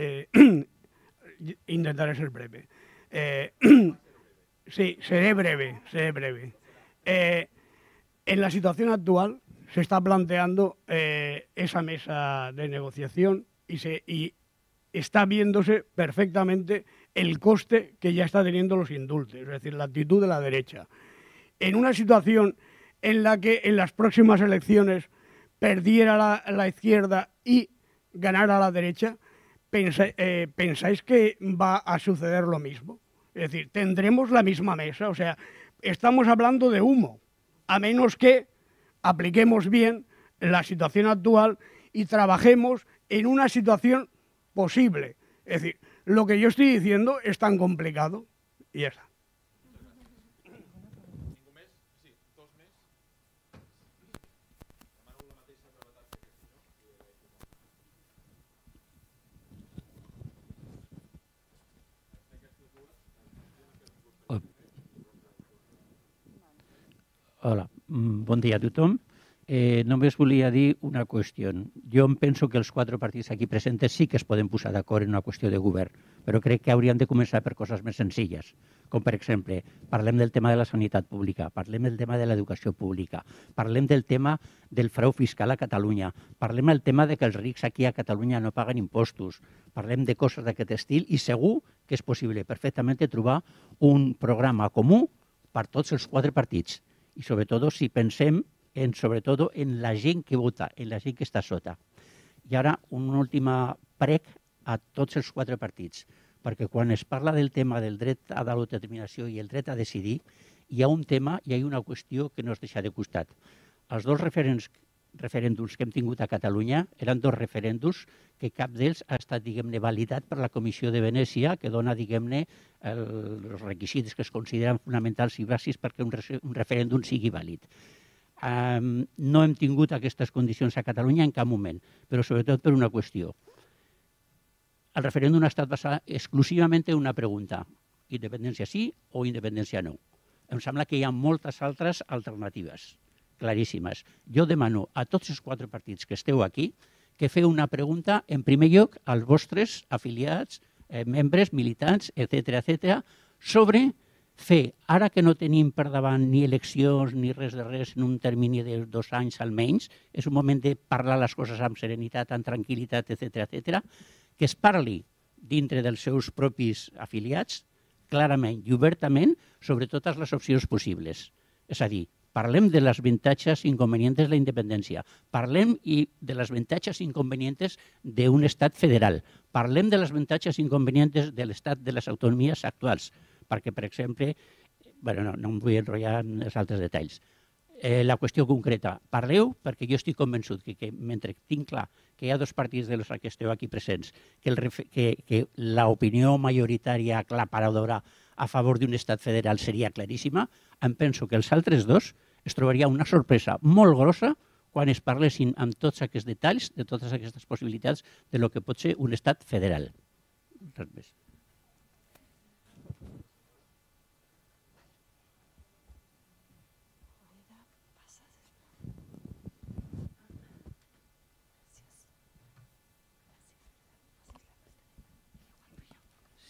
Eh, intentaré ser breve. Eh, sí, seré breve, seré breve. Eh, en la situación actual se está planteando eh, esa mesa de negociación y, se, está viéndose perfectamente el coste que ya está teniendo los indultos, es decir, la actitud de la derecha. En una situación en la que en las próximas elecciones perdiera la izquierda y ganara la derecha, eh, ¿pensáis que va a suceder lo mismo? Es decir, tendremos la misma mesa, o sea, estamos hablando de humo, a menos que apliquemos bien la situación actual y trabajemos en una situación posible. Es decir, lo que yo estoy diciendo es tan complicado y ya está.
Hola, mm, bon dia a tothom. Eh, només volia dir una qüestió. Jo em penso que els quatre partits aquí presents sí que es poden posar d'acord en una qüestió de govern, però crec que haurien de començar per coses més senzilles, com per exemple, parlem del tema de la sanitat pública, parlem del tema de l'educació pública, parlem del tema del frau fiscal a Catalunya, parlem del tema de que els rics aquí a Catalunya no paguen impostos, parlem de coses d'aquest estil i segur que és possible perfectament trobar un programa comú per tots els quatre partits i sobretot si pensem en, sobretot en la gent que vota, en la gent que està sota. I ara un últim prec a tots els quatre partits, perquè quan es parla del tema del dret a l'autodeterminació i el dret a decidir, hi ha un tema i hi ha una qüestió que no es deixa de costat. Els dos referents referèndums que hem tingut a Catalunya eren dos referèndums que cap d'ells ha estat, diguem-ne, validat per la Comissió de Venècia, que dona, diguem-ne, els requisits que es consideren fonamentals i bàsics perquè un, un referèndum sigui vàlid. Um, no hem tingut aquestes condicions a Catalunya en cap moment, però sobretot per una qüestió. El referèndum ha estat basat exclusivament en una pregunta, independència sí o independència no. Em sembla que hi ha moltes altres alternatives claríssimes. Jo demano a tots els quatre partits que esteu aquí que feu una pregunta, en primer lloc, als vostres afiliats, eh, membres, militants, etc etc, sobre fer, ara que no tenim per davant ni eleccions ni res de res en un termini de dos anys almenys, és un moment de parlar les coses amb serenitat, amb tranquil·litat, etc etc, que es parli dintre dels seus propis afiliats, clarament i obertament, sobre totes les opcions possibles. És a dir, Parlem de les avantatges inconvenients de la independència. Parlem i de les avantatges inconvenients d'un estat federal. Parlem de les avantatges inconvenients de l'estat de les autonomies actuals. Perquè, per exemple, bueno, no, no em vull enrotllar en els altres detalls. Eh, la qüestió concreta, parleu perquè jo estic convençut que, que mentre tinc clar que hi ha dos partits de los que esteu aquí presents, que, el, que, que l'opinió majoritària aclaparadora a favor d'un estat federal seria claríssima, em penso que els altres dos es trobaria una sorpresa molt grossa quan es parlessin amb tots aquests detalls, de totes aquestes possibilitats de lo que pot ser un estat federal. Res més.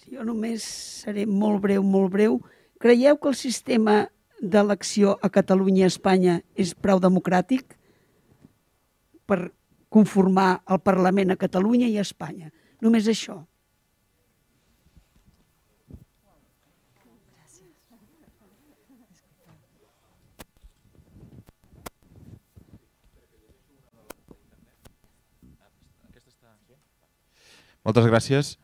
Jo només seré molt breu, molt breu. Creieu que el sistema d'elecció a Catalunya i Espanya és prou democràtic per conformar el Parlament a Catalunya i a Espanya. Només això.
Moltes gràcies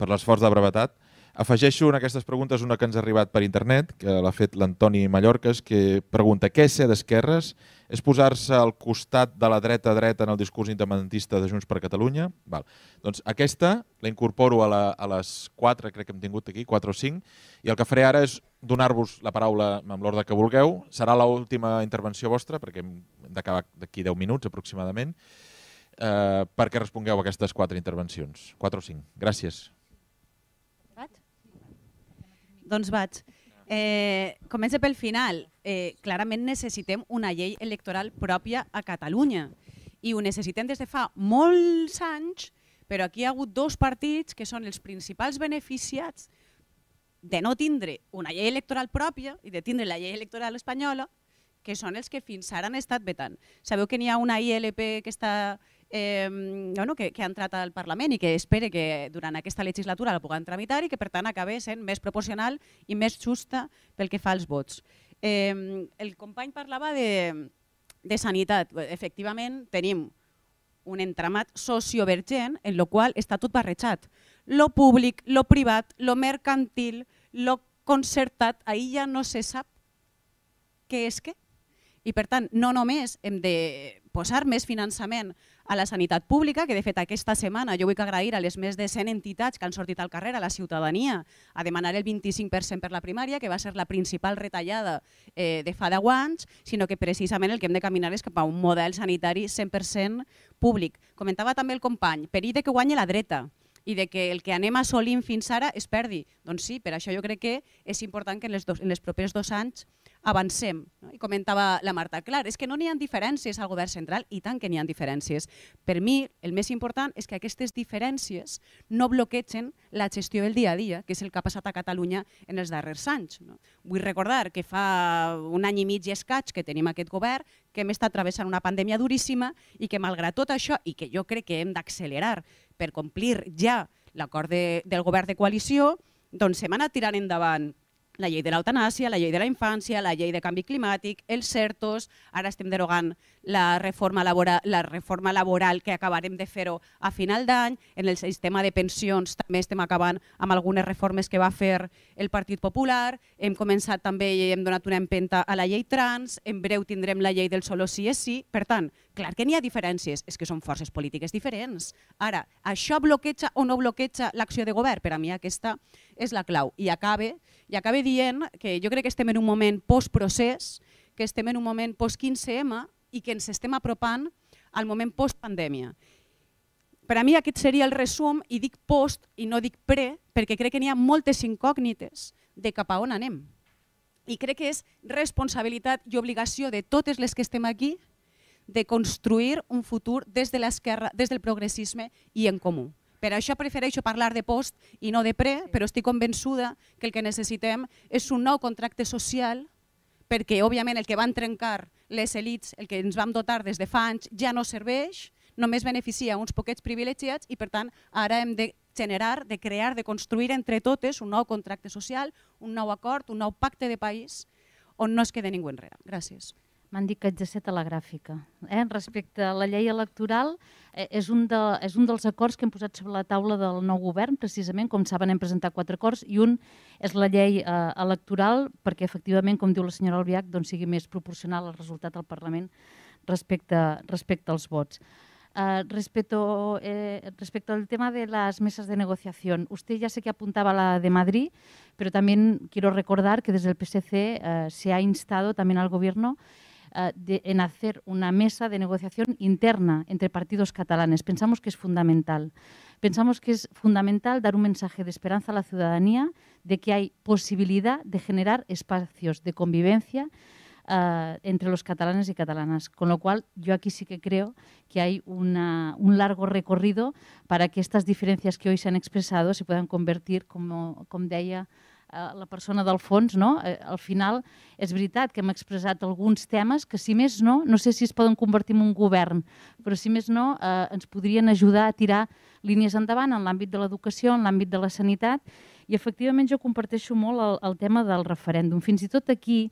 per l'esforç de brevetat. Afegeixo en aquestes preguntes una que ens ha arribat per internet, que l'ha fet l'Antoni Mallorques, que pregunta què ser d'esquerres? És posar-se al costat de la dreta dreta en el discurs independentista de Junts per Catalunya? Val. Doncs aquesta la incorporo a, la, a les quatre, crec que hem tingut aquí, quatre o cinc, i el que faré ara és donar-vos la paraula amb l'ordre que vulgueu. Serà l'última intervenció vostra, perquè hem d'acabar d'aquí 10 minuts aproximadament, eh, perquè respongueu a aquestes quatre intervencions. Quatre o cinc. Gràcies.
Doncs vaig. Eh, comença pel final. Eh, clarament necessitem una llei electoral pròpia a Catalunya i ho necessitem des de fa molts anys, però aquí hi ha hagut dos partits que són els principals beneficiats de no tindre una llei electoral pròpia i de tindre la llei electoral espanyola, que són els que fins ara han estat vetant. Sabeu que n'hi ha una ILP que està eh, bueno, que, que ha entrat al Parlament i que espere que durant aquesta legislatura la puguem tramitar i que per tant acabi sent més proporcional i més justa pel que fa als vots. Eh, el company parlava de, de sanitat. Efectivament, tenim un entramat sociovergent en el qual està tot barrejat. Lo públic, lo privat, lo mercantil, lo concertat, ahir ja no se sap què és què. I per tant, no només hem de posar més finançament a la sanitat pública, que de fet aquesta setmana jo vull agrair a les més de 100 entitats que han sortit al carrer, a la ciutadania, a demanar el 25% per la primària, que va ser la principal retallada eh, de fa 10 anys, sinó que precisament el que hem de caminar és cap a un model sanitari 100% públic. Comentava també el company, perill de que guanyi la dreta i de que el que anem assolint fins ara es perdi. Doncs sí, per això jo crec que és important que en les, dos, en les propers dos anys avancem. No? I comentava la Marta, clar, és que no n'hi ha diferències al govern central, i tant que n'hi ha diferències. Per mi, el més important és que aquestes diferències no bloquegen la gestió del dia a dia, que és el que ha passat a Catalunya en els darrers anys. No? Vull recordar que fa un any i mig i escaig que tenim aquest govern, que hem estat travessant una pandèmia duríssima i que malgrat tot això, i que jo crec que hem d'accelerar per complir ja l'acord de, del govern de coalició, doncs hem anat tirant endavant la llei de l'eutanàsia, la llei de la infància, la llei de canvi climàtic, els CERTOS, ara estem derogant la reforma, laboral, la reforma laboral que acabarem de fer-ho a final d'any, en el sistema de pensions també estem acabant amb algunes reformes que va fer el Partit Popular, hem començat també i hem donat una empenta a la llei trans, en breu tindrem la llei del solo sí és sí, per tant, clar que n'hi ha diferències, és que són forces polítiques diferents. Ara, això bloqueja o no bloqueja l'acció de govern? Per a mi aquesta és la clau. I acabe i acabe dient que jo crec que estem en un moment postprocés, que estem en un moment post-15M i que ens estem apropant al moment post-pandèmia. Per a mi aquest seria el resum, i dic post i no dic pre, perquè crec que n'hi ha moltes incògnites de cap a on anem. I crec que és responsabilitat i obligació de totes les que estem aquí de construir un futur des de l'esquerra, des del progressisme i en comú. Per això prefereixo parlar de post i no de pre, però estic convençuda que el que necessitem és un nou contracte social perquè, òbviament, el que van trencar les elites, el que ens vam dotar des de fa anys, ja no serveix, només beneficia uns poquets privilegiats i, per tant, ara hem de generar, de crear, de construir entre totes un nou contracte social, un nou acord, un nou pacte de país on no es quede ningú enrere. Gràcies.
M'han dit que haig de ser telegràfica. Eh? Respecte a la llei electoral, eh, és, un de, és un dels acords que hem posat sobre la taula del nou govern, precisament, com saben hem presentat quatre acords, i un és la llei eh, electoral perquè efectivament, com diu la senyora Albiach, doncs sigui més proporcional el resultat al Parlament respecte, respecte als vots. Uh, respecto, eh, respecto al tema de las mesas de negociación, usted ya sé que apuntaba la de Madrid, pero también quiero recordar que desde el PSC uh, se ha instado también al Gobierno uh, de, en hacer una mesa de negociación interna entre partidos catalanes. Pensamos que es fundamental. Pensamos que es fundamental dar un mensaje de esperanza a la ciudadanía de que hay posibilidad de generar espacios de convivencia uh, entre los catalanes y catalanas. Con lo cual, yo aquí sí que creo que hay una, un largo recorrido para que estas diferencias que hoy se han expresado se puedan convertir, como, com deia eh, la persona del fons, no? Eh, al final és veritat que hem expressat alguns temes que si més no, no sé si es poden convertir en un govern, però si més no eh, ens podrien ajudar a tirar línies endavant en l'àmbit de l'educació, en l'àmbit de la sanitat i efectivament jo comparteixo molt el, el tema del referèndum. Fins i tot aquí,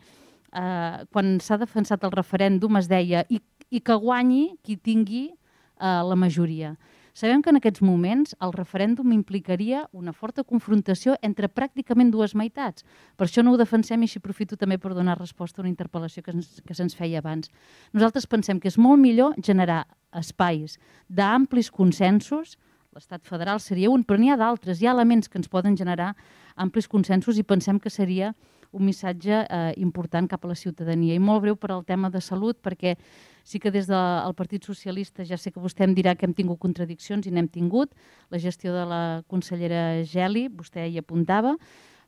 eh, quan s'ha defensat el referèndum es deia i, i que guanyi qui tingui eh, la majoria. Sabem que en aquests moments el referèndum implicaria una forta confrontació entre pràcticament dues meitats. Per això no ho defensem i així aprofito també per donar resposta a una interpel·lació que, ens, que se'ns feia abans. Nosaltres pensem que és molt millor generar espais d'amplis consensos l'estat federal seria un, però n'hi ha d'altres, hi ha elements que ens poden generar amplis consensos i pensem que seria un missatge eh, important cap a la ciutadania. I molt breu per al tema de salut, perquè sí que des del Partit Socialista ja sé que vostè em dirà que hem tingut contradiccions i n'hem tingut. La gestió de la consellera Geli, vostè hi apuntava,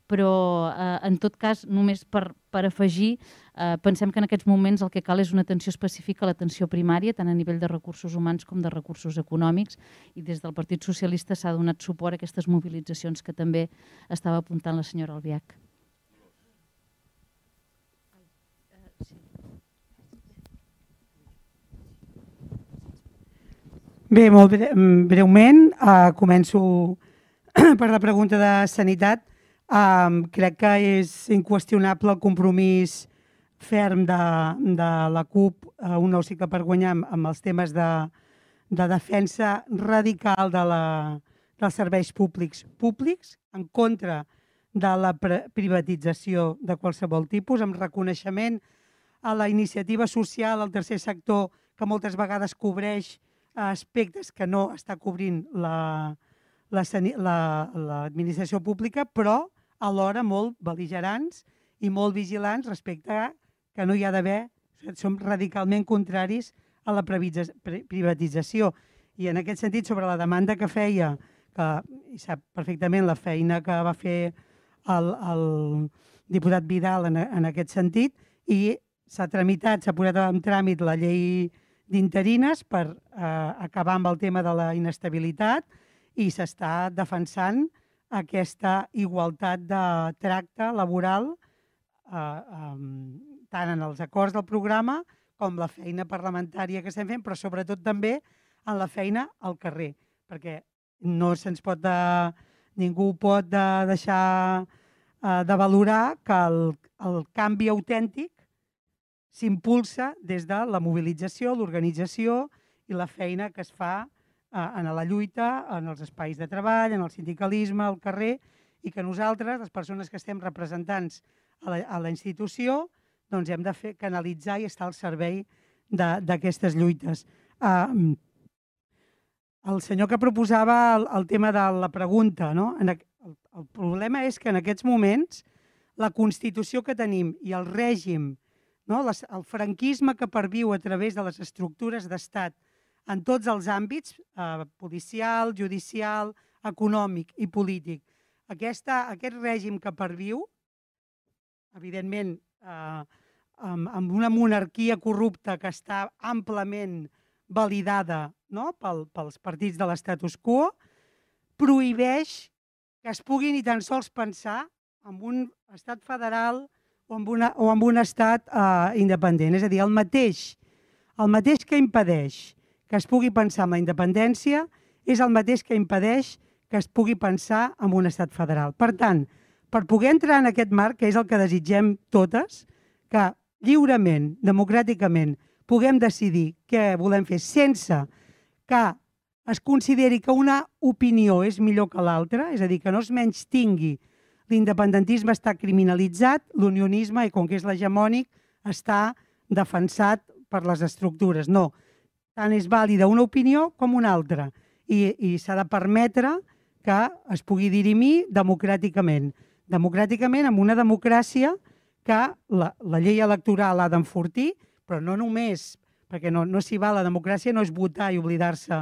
però eh, en tot cas, només per, per afegir, eh, pensem que en aquests moments el que cal és una atenció específica a l'atenció primària, tant a nivell de recursos humans com de recursos econòmics, i des del Partit Socialista s'ha donat suport a aquestes mobilitzacions que també estava apuntant la senyora Albiach.
Bé, molt breument, uh, començo per la pregunta de sanitat. Um, crec que és inqüestionable el compromís ferm de, de la CUP, uh, un nou cicle per guanyar, amb els temes de, de defensa radical de la, dels serveis públics públics, en contra de la privatització de qualsevol tipus, amb reconeixement a la iniciativa social, al tercer sector, que moltes vegades cobreix aspectes que no està cobrint l'administració la, la, la, pública, però alhora molt beligerants i molt vigilants respecte a que no hi ha d'haver, som radicalment contraris a la privatització. I en aquest sentit, sobre la demanda que feia, que sap perfectament la feina que va fer el, el diputat Vidal en, en aquest sentit, i s'ha tramitat, s'ha posat en tràmit la llei d'interines per eh, acabar amb el tema de la inestabilitat i s'està defensant aquesta igualtat de tracte laboral eh, eh, tant en els acords del programa com la feina parlamentària que estem fent, però sobretot també en la feina al carrer, perquè no se'ns pot de, ningú pot de deixar eh, de valorar que el, el canvi autèntic s'impulsa des de la mobilització, l'organització i la feina que es fa eh, en la lluita, en els espais de treball, en el sindicalisme, al carrer, i que nosaltres, les persones que estem representants a la, a la institució, doncs hem de fer canalitzar i estar al servei d'aquestes lluites. El senyor que proposava el, el tema de la pregunta, no? En, el, el problema és que en aquests moments la Constitució que tenim i el règim no? Les, el franquisme que perviu a través de les estructures d'estat en tots els àmbits, eh, policial, judicial, econòmic i polític. Aquesta, aquest règim que perviu, evidentment, eh, amb, amb una monarquia corrupta que està amplament validada no? Pel, pels partits de l'estatus quo, prohibeix que es pugui ni tan sols pensar en un estat federal o amb, una, o amb un estat eh, independent. És a dir, el mateix, el mateix que impedeix que es pugui pensar en la independència és el mateix que impedeix que es pugui pensar en un estat federal. Per tant, per poder entrar en aquest marc, que és el que desitgem totes, que lliurement, democràticament, puguem decidir què volem fer sense que es consideri que una opinió és millor que l'altra, és a dir, que no es menys tingui l'independentisme està criminalitzat, l'unionisme, i com que és l'hegemònic, està defensat per les estructures. No, tant és vàlida una opinió com una altra i, i s'ha de permetre que es pugui dirimir democràticament. Democràticament amb una democràcia que la, la llei electoral ha d'enfortir, però no només, perquè no, no s'hi va, la democràcia no és votar i oblidar-se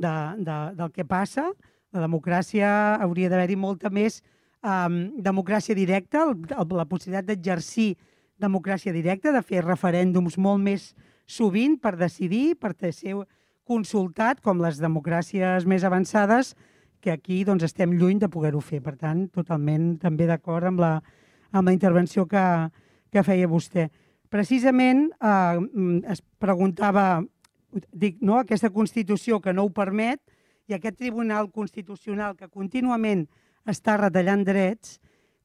de, de, del que passa, la democràcia hauria d'haver-hi molta més um, democràcia directa, el, el, la possibilitat d'exercir democràcia directa, de fer referèndums molt més sovint per decidir, per ser consultat, com les democràcies més avançades, que aquí doncs, estem lluny de poder-ho fer. Per tant, totalment també d'acord amb, la, amb la intervenció que, que feia vostè. Precisament eh, es preguntava, dic, no, aquesta Constitució que no ho permet i aquest Tribunal Constitucional que contínuament està retallant drets,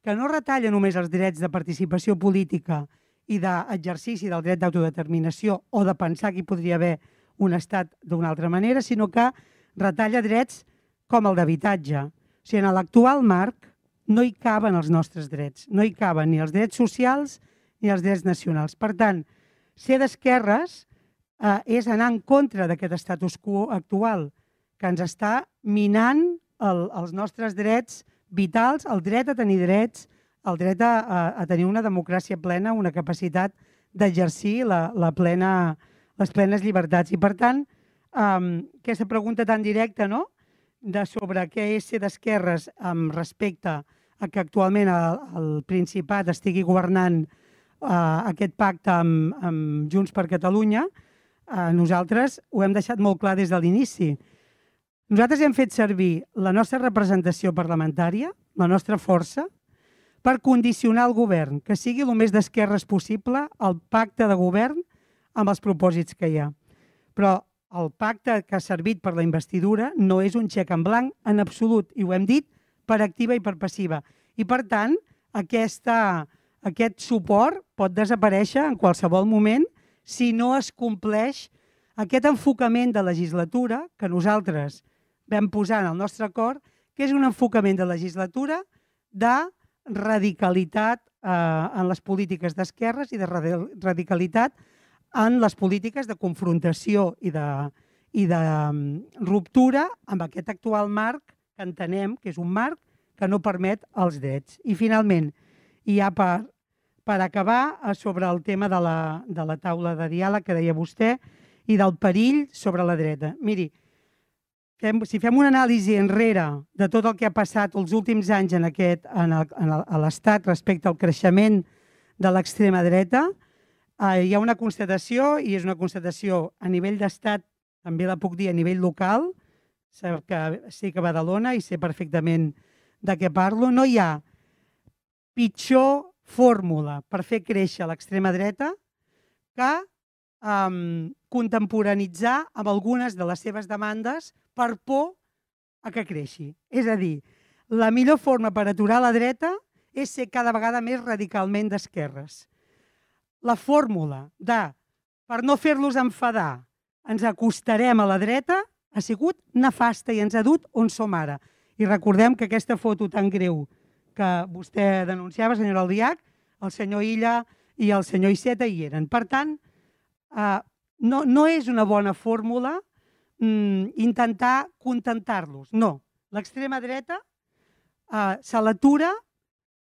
que no retalla només els drets de participació política i d'exercici del dret d'autodeterminació o de pensar que hi podria haver un estat d'una altra manera, sinó que retalla drets com el d'habitatge. O sigui, en l'actual marc no hi caben els nostres drets, no hi caben ni els drets socials ni els drets nacionals. Per tant, ser d'esquerres eh, és anar en contra d'aquest status quo actual que ens està minant el, els nostres drets vitals, el dret a tenir drets, el dret a, a, a tenir una democràcia plena, una capacitat d'exercir la, la plena, les plenes llibertats. I per tant, um, aquesta pregunta tan directa no? de sobre què és ser d'esquerres amb respecte a que actualment el, el Principat estigui governant uh, aquest pacte amb, amb Junts per Catalunya, uh, nosaltres ho hem deixat molt clar des de l'inici. Nosaltres hem fet servir la nostra representació parlamentària, la nostra força, per condicionar el govern, que sigui el més d'esquerres possible, el pacte de govern amb els propòsits que hi ha. Però el pacte que ha servit per la investidura no és un xec en blanc en absolut, i ho hem dit per activa i per passiva. I per tant, aquesta, aquest suport pot desaparèixer en qualsevol moment si no es compleix aquest enfocament de legislatura que nosaltres vam posar en el nostre acord, que és un enfocament de legislatura de radicalitat eh, en les polítiques d'esquerres i de radicalitat en les polítiques de confrontació i de, i de mm, ruptura amb aquest actual marc que entenem que és un marc que no permet els drets. I finalment, i ja per, per acabar, eh, sobre el tema de la, de la taula de diàleg que deia vostè i del perill sobre la dreta. Miri, fem, si fem una anàlisi enrere de tot el que ha passat els últims anys en aquest, en el, en el, a l'Estat respecte al creixement de l'extrema dreta, eh, hi ha una constatació, i és una constatació a nivell d'Estat, també la puc dir a nivell local, sé que, sé que Badalona i sé perfectament de què parlo, no hi ha pitjor fórmula per fer créixer l'extrema dreta que um, contemporanitzar amb algunes de les seves demandes per por a que creixi. És a dir, la millor forma per aturar la dreta és ser cada vegada més radicalment d'esquerres. La fórmula de, per no fer-los enfadar, ens acostarem a la dreta, ha sigut nefasta i ens ha dut on som ara. I recordem que aquesta foto tan greu que vostè denunciava, senyor Aldiac, el senyor Illa i el senyor Iceta hi eren. Per tant, eh, no, no és una bona fórmula mm, intentar contentar-los. No, l'extrema dreta eh, se l'atura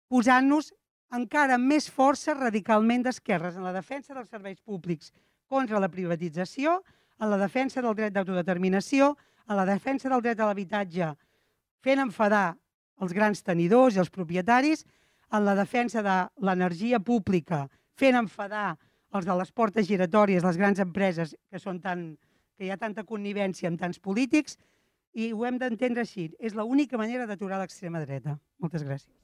posant-nos encara més força radicalment d'esquerres en la defensa dels serveis públics contra la privatització, en la defensa del dret d'autodeterminació, en la defensa del dret a l'habitatge fent enfadar els grans tenidors i els propietaris, en la defensa de l'energia pública, fent enfadar els de les portes giratòries, les grans empreses, que, són tan, que hi ha tanta connivència amb tants polítics, i ho hem d'entendre així. És l'única manera d'aturar l'extrema dreta. Moltes gràcies.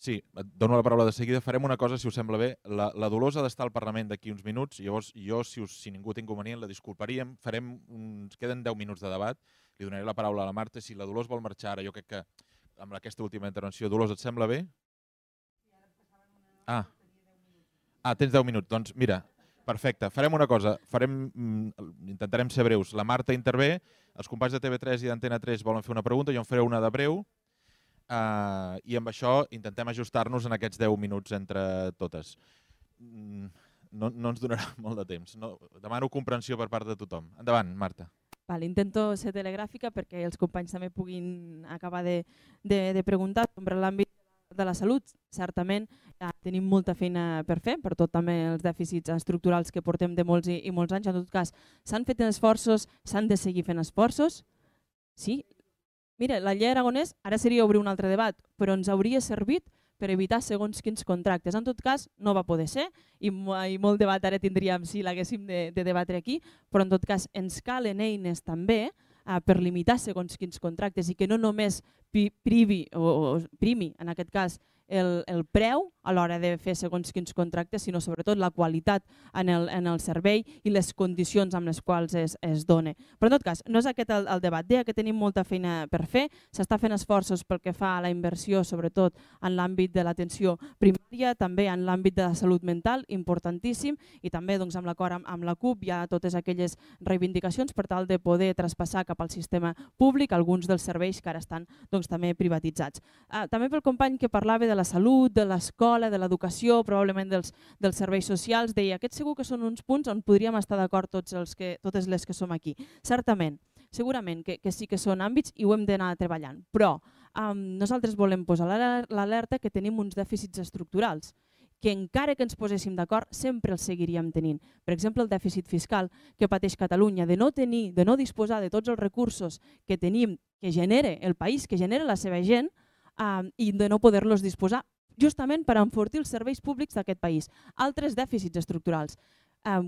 Sí, et dono la paraula de seguida. Farem una cosa, si us sembla bé. La, la Dolors ha d'estar al Parlament d'aquí uns minuts. Llavors, jo, si, us, si ningú té inconvenient, la disculparíem. Farem uns, queden 10 minuts de debat. Li donaré la paraula a la Marta. Si la Dolors vol marxar ara, jo crec que amb aquesta última intervenció... Dolors, et sembla bé? Ah, ah tens 10 minuts. Doncs mira, perfecte. Farem una cosa. Farem, mm, intentarem ser breus. La Marta intervé, els companys de TV3 i d'Antena 3 volen fer una pregunta, jo en faré una de breu Uh, I amb això intentem ajustar-nos en aquests 10 minuts entre totes. Mm, no, no ens donarà molt de temps. No, demano comprensió per part de tothom. Endavant, Marta.
Vale, intento ser telegràfica perquè els companys també puguin acabar de, de, de preguntar sobre l'àmbit de la salut. Certament ja tenim molta feina per fer, per tot també els dèficits estructurals que portem de molts i, i molts anys. En tot cas, s'han fet esforços, s'han de seguir fent esforços. Sí, Mira, la llei Aragonès ara seria obrir un altre debat, però ens hauria servit per evitar segons quins contractes. En tot cas, no va poder ser i, i molt debat ara tindríem si l'haguéssim de, de debatre aquí, però en tot cas ens calen eines també eh, per limitar segons quins contractes i que no només privi o, o primi, en aquest cas, el, el preu a l'hora de fer segons quins contractes, sinó sobretot la qualitat en el, en el servei i les condicions amb les quals es, es dona. Però en tot cas, no és aquest el, el debat. Deia que tenim molta feina per fer, s'està fent esforços pel que fa a la inversió, sobretot en l'àmbit de l'atenció primària, també en l'àmbit de la salut mental, importantíssim, i també doncs, amb l'acord amb, amb la CUP hi ha totes aquelles reivindicacions per tal de poder traspassar cap al sistema públic alguns dels serveis que ara estan doncs, també privatitzats. Uh, també pel company que parlava de la salut, de l'escola, de l'educació, probablement dels, dels serveis socials, deia aquests segur que són uns punts on podríem estar d'acord tots els que, totes les que som aquí. Certament, segurament que, que sí que són àmbits i ho hem d'anar treballant, però um, nosaltres volem posar l'alerta que tenim uns dèficits estructurals que encara que ens poséssim d'acord sempre els seguiríem tenint. Per exemple, el dèficit fiscal que pateix Catalunya, de no tenir, de no disposar de tots els recursos que tenim, que genere el país, que genera la seva gent, eh, i de no poder-los disposar justament per enfortir els serveis públics d'aquest país. Altres dèficits estructurals, eh,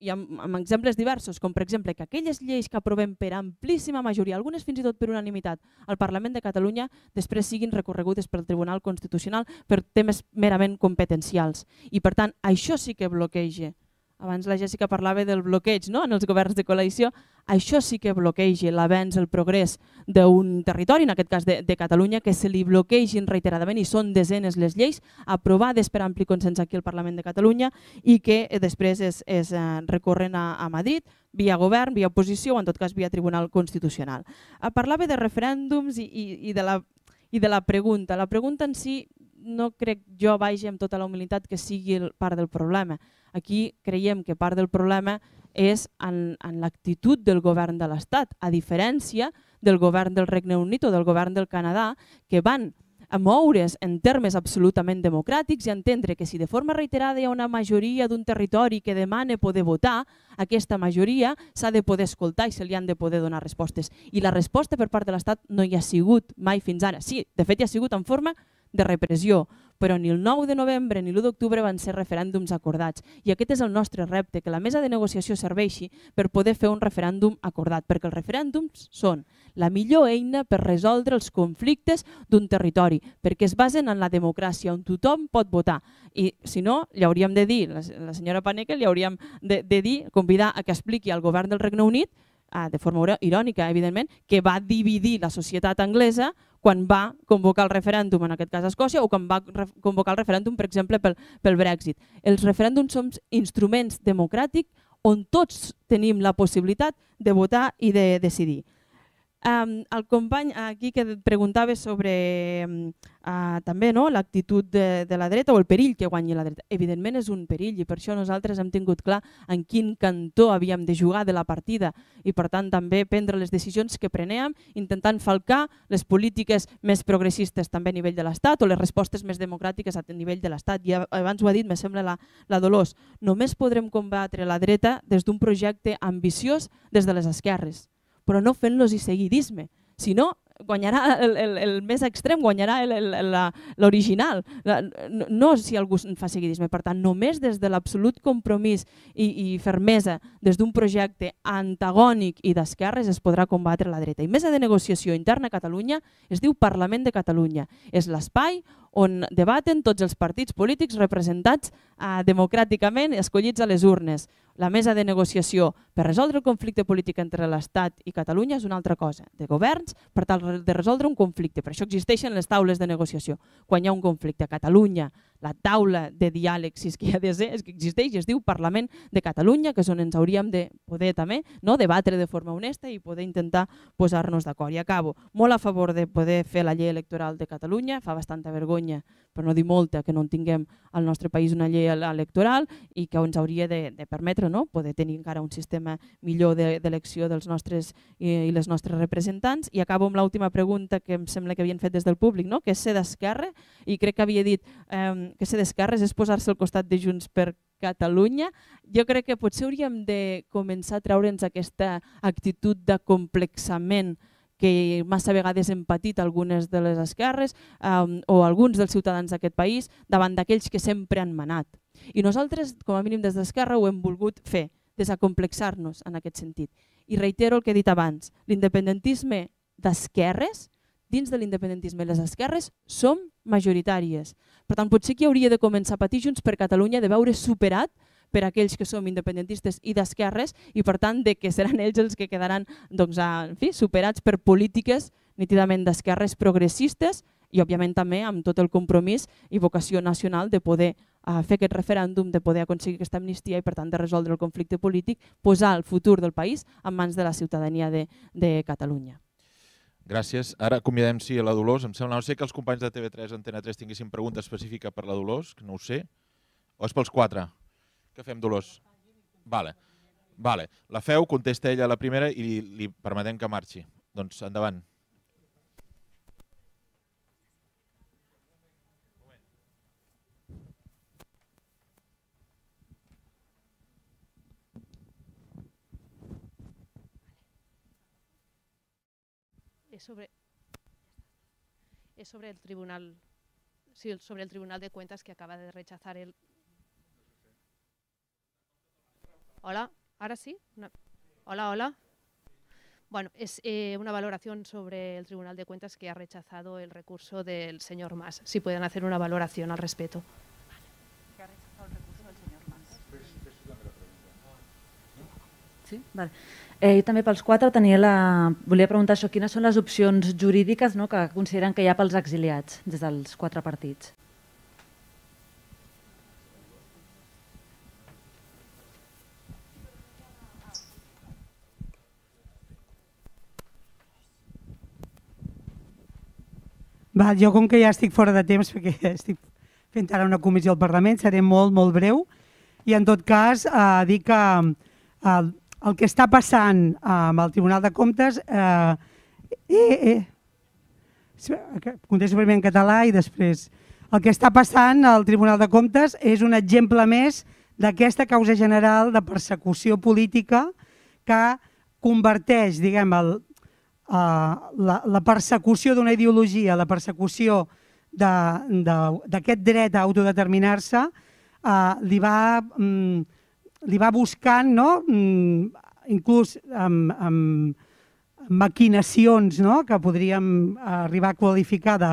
i amb, amb exemples diversos, com per exemple que aquelles lleis que aprovem per amplíssima majoria, algunes fins i tot per unanimitat, al Parlament de Catalunya, després siguin recorregudes pel Tribunal Constitucional per temes merament competencials. I per tant, això sí que bloqueja abans la Jessica parlava del bloqueig no? en els governs de coalició, això sí que bloqueja l'avenç, el progrés d'un territori, en aquest cas de, de Catalunya, que se li bloquegin reiteradament i són desenes les lleis aprovades per ampli consens aquí al Parlament de Catalunya i que eh, després es, es eh, recorren a, a Madrid via govern, via oposició o en tot cas via Tribunal Constitucional. Eh, parlava de referèndums i, i, i, de la, i de la pregunta. La pregunta en si no crec jo vagi amb tota la humilitat que sigui part del problema. Aquí creiem que part del problema és en, en l'actitud del govern de l'Estat, a diferència del govern del Regne Unit o del govern del Canadà, que van a moure's en termes absolutament democràtics i entendre que si de forma reiterada hi ha una majoria d'un territori que demana poder votar, aquesta majoria s'ha de poder escoltar i se li han de poder donar respostes. I la resposta per part de l'Estat no hi ha sigut mai fins ara. Sí, de fet hi ha sigut en forma de repressió, però ni el 9 de novembre ni l'1 d'octubre van ser referèndums acordats. I aquest és el nostre repte, que la mesa de negociació serveixi per poder fer un referèndum acordat, perquè els referèndums són la millor eina per resoldre els conflictes d'un territori, perquè es basen en la democràcia, on tothom pot votar. I si no, li hauríem de dir, la, senyora Paneca, li hauríem de, de dir, convidar a que expliqui al govern del Regne Unit eh, de forma irònica, evidentment, que va dividir la societat anglesa quan va convocar el referèndum, en aquest cas a Escòcia, o quan va convocar el referèndum, per exemple, pel, pel Brexit. Els referèndums són instruments democràtics on tots tenim la possibilitat de votar i de decidir. Um, el company aquí que preguntava sobre uh, també no, l'actitud de, de la dreta o el perill que guanyi la dreta. Evidentment és un perill i per això nosaltres hem tingut clar en quin cantó havíem de jugar de la partida i per tant també prendre les decisions que prenem intentant falcar les polítiques més progressistes també a nivell de l'Estat o les respostes més democràtiques a nivell de l'Estat. I abans ho ha dit, me sembla la, la Dolors, només podrem combatre la dreta des d'un projecte ambiciós des de les esquerres però no fent-los i seguidisme, sinó guanyarà el, el, el més extrem, guanyarà l'original, no, si algú fa seguidisme. Per tant, només des de l'absolut compromís i, i fermesa, des d'un projecte antagònic i d'esquerres es podrà combatre la dreta. I mesa de negociació interna a Catalunya es diu Parlament de Catalunya. És l'espai on debaten tots els partits polítics representats eh, democràticament escollits a les urnes. La mesa de negociació per resoldre el conflicte polític entre l'Estat i Catalunya és una altra cosa, de governs per tal de resoldre un conflicte. Per això existeixen les taules de negociació. Quan hi ha un conflicte a Catalunya, la taula de diàleg, si és que hi ha de ser, és que existeix, es diu Parlament de Catalunya, que és on ens hauríem de poder també no, debatre de forma honesta i poder intentar posar-nos d'acord. I acabo, molt a favor de poder fer la llei electoral de Catalunya, fa bastanta vergonya, per no dir molta, que no en tinguem al nostre país una llei electoral i que ens hauria de, de permetre no, poder tenir encara un sistema millor d'elecció de, dels nostres i, i les nostres representants. I acabo amb l'última pregunta que em sembla que havien fet des del públic, no? que és ser d'esquerra, i crec que havia dit eh, que ser d'esquerres és posar-se al costat de Junts per Catalunya. Jo crec que potser hauríem de començar a treure'ns aquesta actitud de complexament que massa vegades hem patit algunes de les esquerres um, o alguns dels ciutadans d'aquest país davant d'aquells que sempre han manat. I nosaltres, com a mínim des d'Esquerra, ho hem volgut fer, desacomplexar-nos en aquest sentit. I reitero el que he dit abans, l'independentisme d'esquerres dins de l'independentisme les esquerres som majoritàries. Per tant, potser qui hauria de començar a patir Junts per Catalunya de veure superat per aquells que som independentistes i d'esquerres i per tant de que seran ells els que quedaran doncs, en fi, superats per polítiques nítidament d'esquerres progressistes i òbviament també amb tot el compromís i vocació nacional de poder uh, fer aquest referèndum, de poder aconseguir aquesta amnistia i per tant de resoldre el conflicte polític, posar el futur del país en mans de la ciutadania de, de Catalunya.
Gràcies. Ara convidem sí, a la Dolors. Em sembla, no sé que els companys de TV3 Antena 3 tinguessin pregunta específica per la Dolors, que no ho sé. O és pels quatre? Què fem, Dolors? Vale. Vale. La feu, contesta ella la primera i li, li permetem que marxi. Doncs endavant.
Es sobre es sobre el tribunal sí, sobre el Tribunal de Cuentas que acaba de rechazar el Hola, ahora sí. Hola, hola. Bueno, es eh, una valoración sobre el Tribunal de Cuentas que ha rechazado el recurso del señor Mas. Si pueden hacer una valoración al respecto.
Sí? Vale. Eh, I també pels quatre tenia la... volia preguntar això, quines són les opcions jurídiques no, que consideren que hi ha pels exiliats des dels quatre partits?
Va, jo com que ja estic fora de temps perquè estic fent ara una comissió al Parlament, seré molt, molt breu i en tot cas eh, dir que eh, el que està passant amb el Tribunal de Comptes eh, eh, eh, contesto primer en català i després. El que està passant al Tribunal de Comptes és un exemple més d'aquesta causa general de persecució política que converteix diguem, el, uh, la, la persecució d'una ideologia, la persecució d'aquest dret a autodeterminar-se, uh, li, va, um, li va buscant, no? um, inclús amb, amb maquinacions no? que podríem arribar a qualificar de,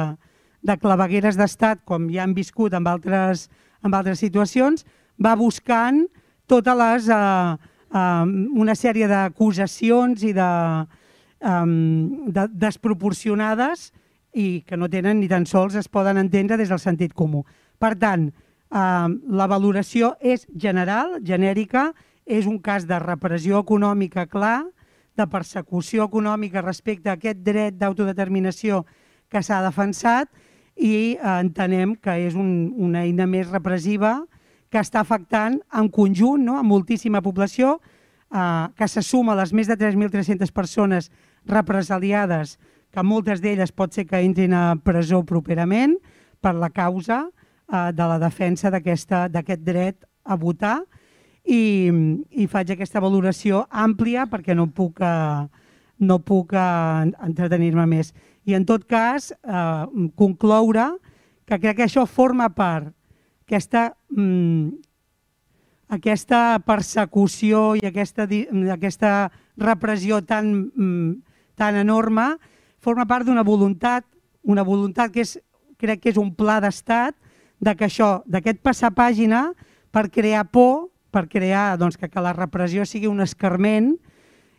de clavegueres d'estat, com ja han viscut en altres, en altres situacions, va buscant totes les, eh, eh, una sèrie d'acusacions i de, um, de, desproporcionades i que no tenen ni tan sols es poden entendre des del sentit comú. Per tant, eh, la valoració és general, genèrica, és un cas de repressió econòmica clar, de persecució econòmica respecte a aquest dret d'autodeterminació que s'ha defensat i eh, entenem que és un, una eina més repressiva que està afectant en conjunt no, a moltíssima població, eh, que se suma a les més de 3.300 persones represaliades, que moltes d'elles pot ser que entrin a presó properament per la causa eh, de la defensa d'aquest dret a votar i, i faig aquesta valoració àmplia perquè no puc, eh, no puc eh, entretenir-me més. I en tot cas, concloure que crec que això forma part, aquesta, mm, aquesta persecució i aquesta, aquesta repressió tan, mm, tan enorme, forma part d'una voluntat, una voluntat que és, crec que és un pla d'estat, de que això, d'aquest passar pàgina per crear por, per crear doncs, que, que la repressió sigui un escarment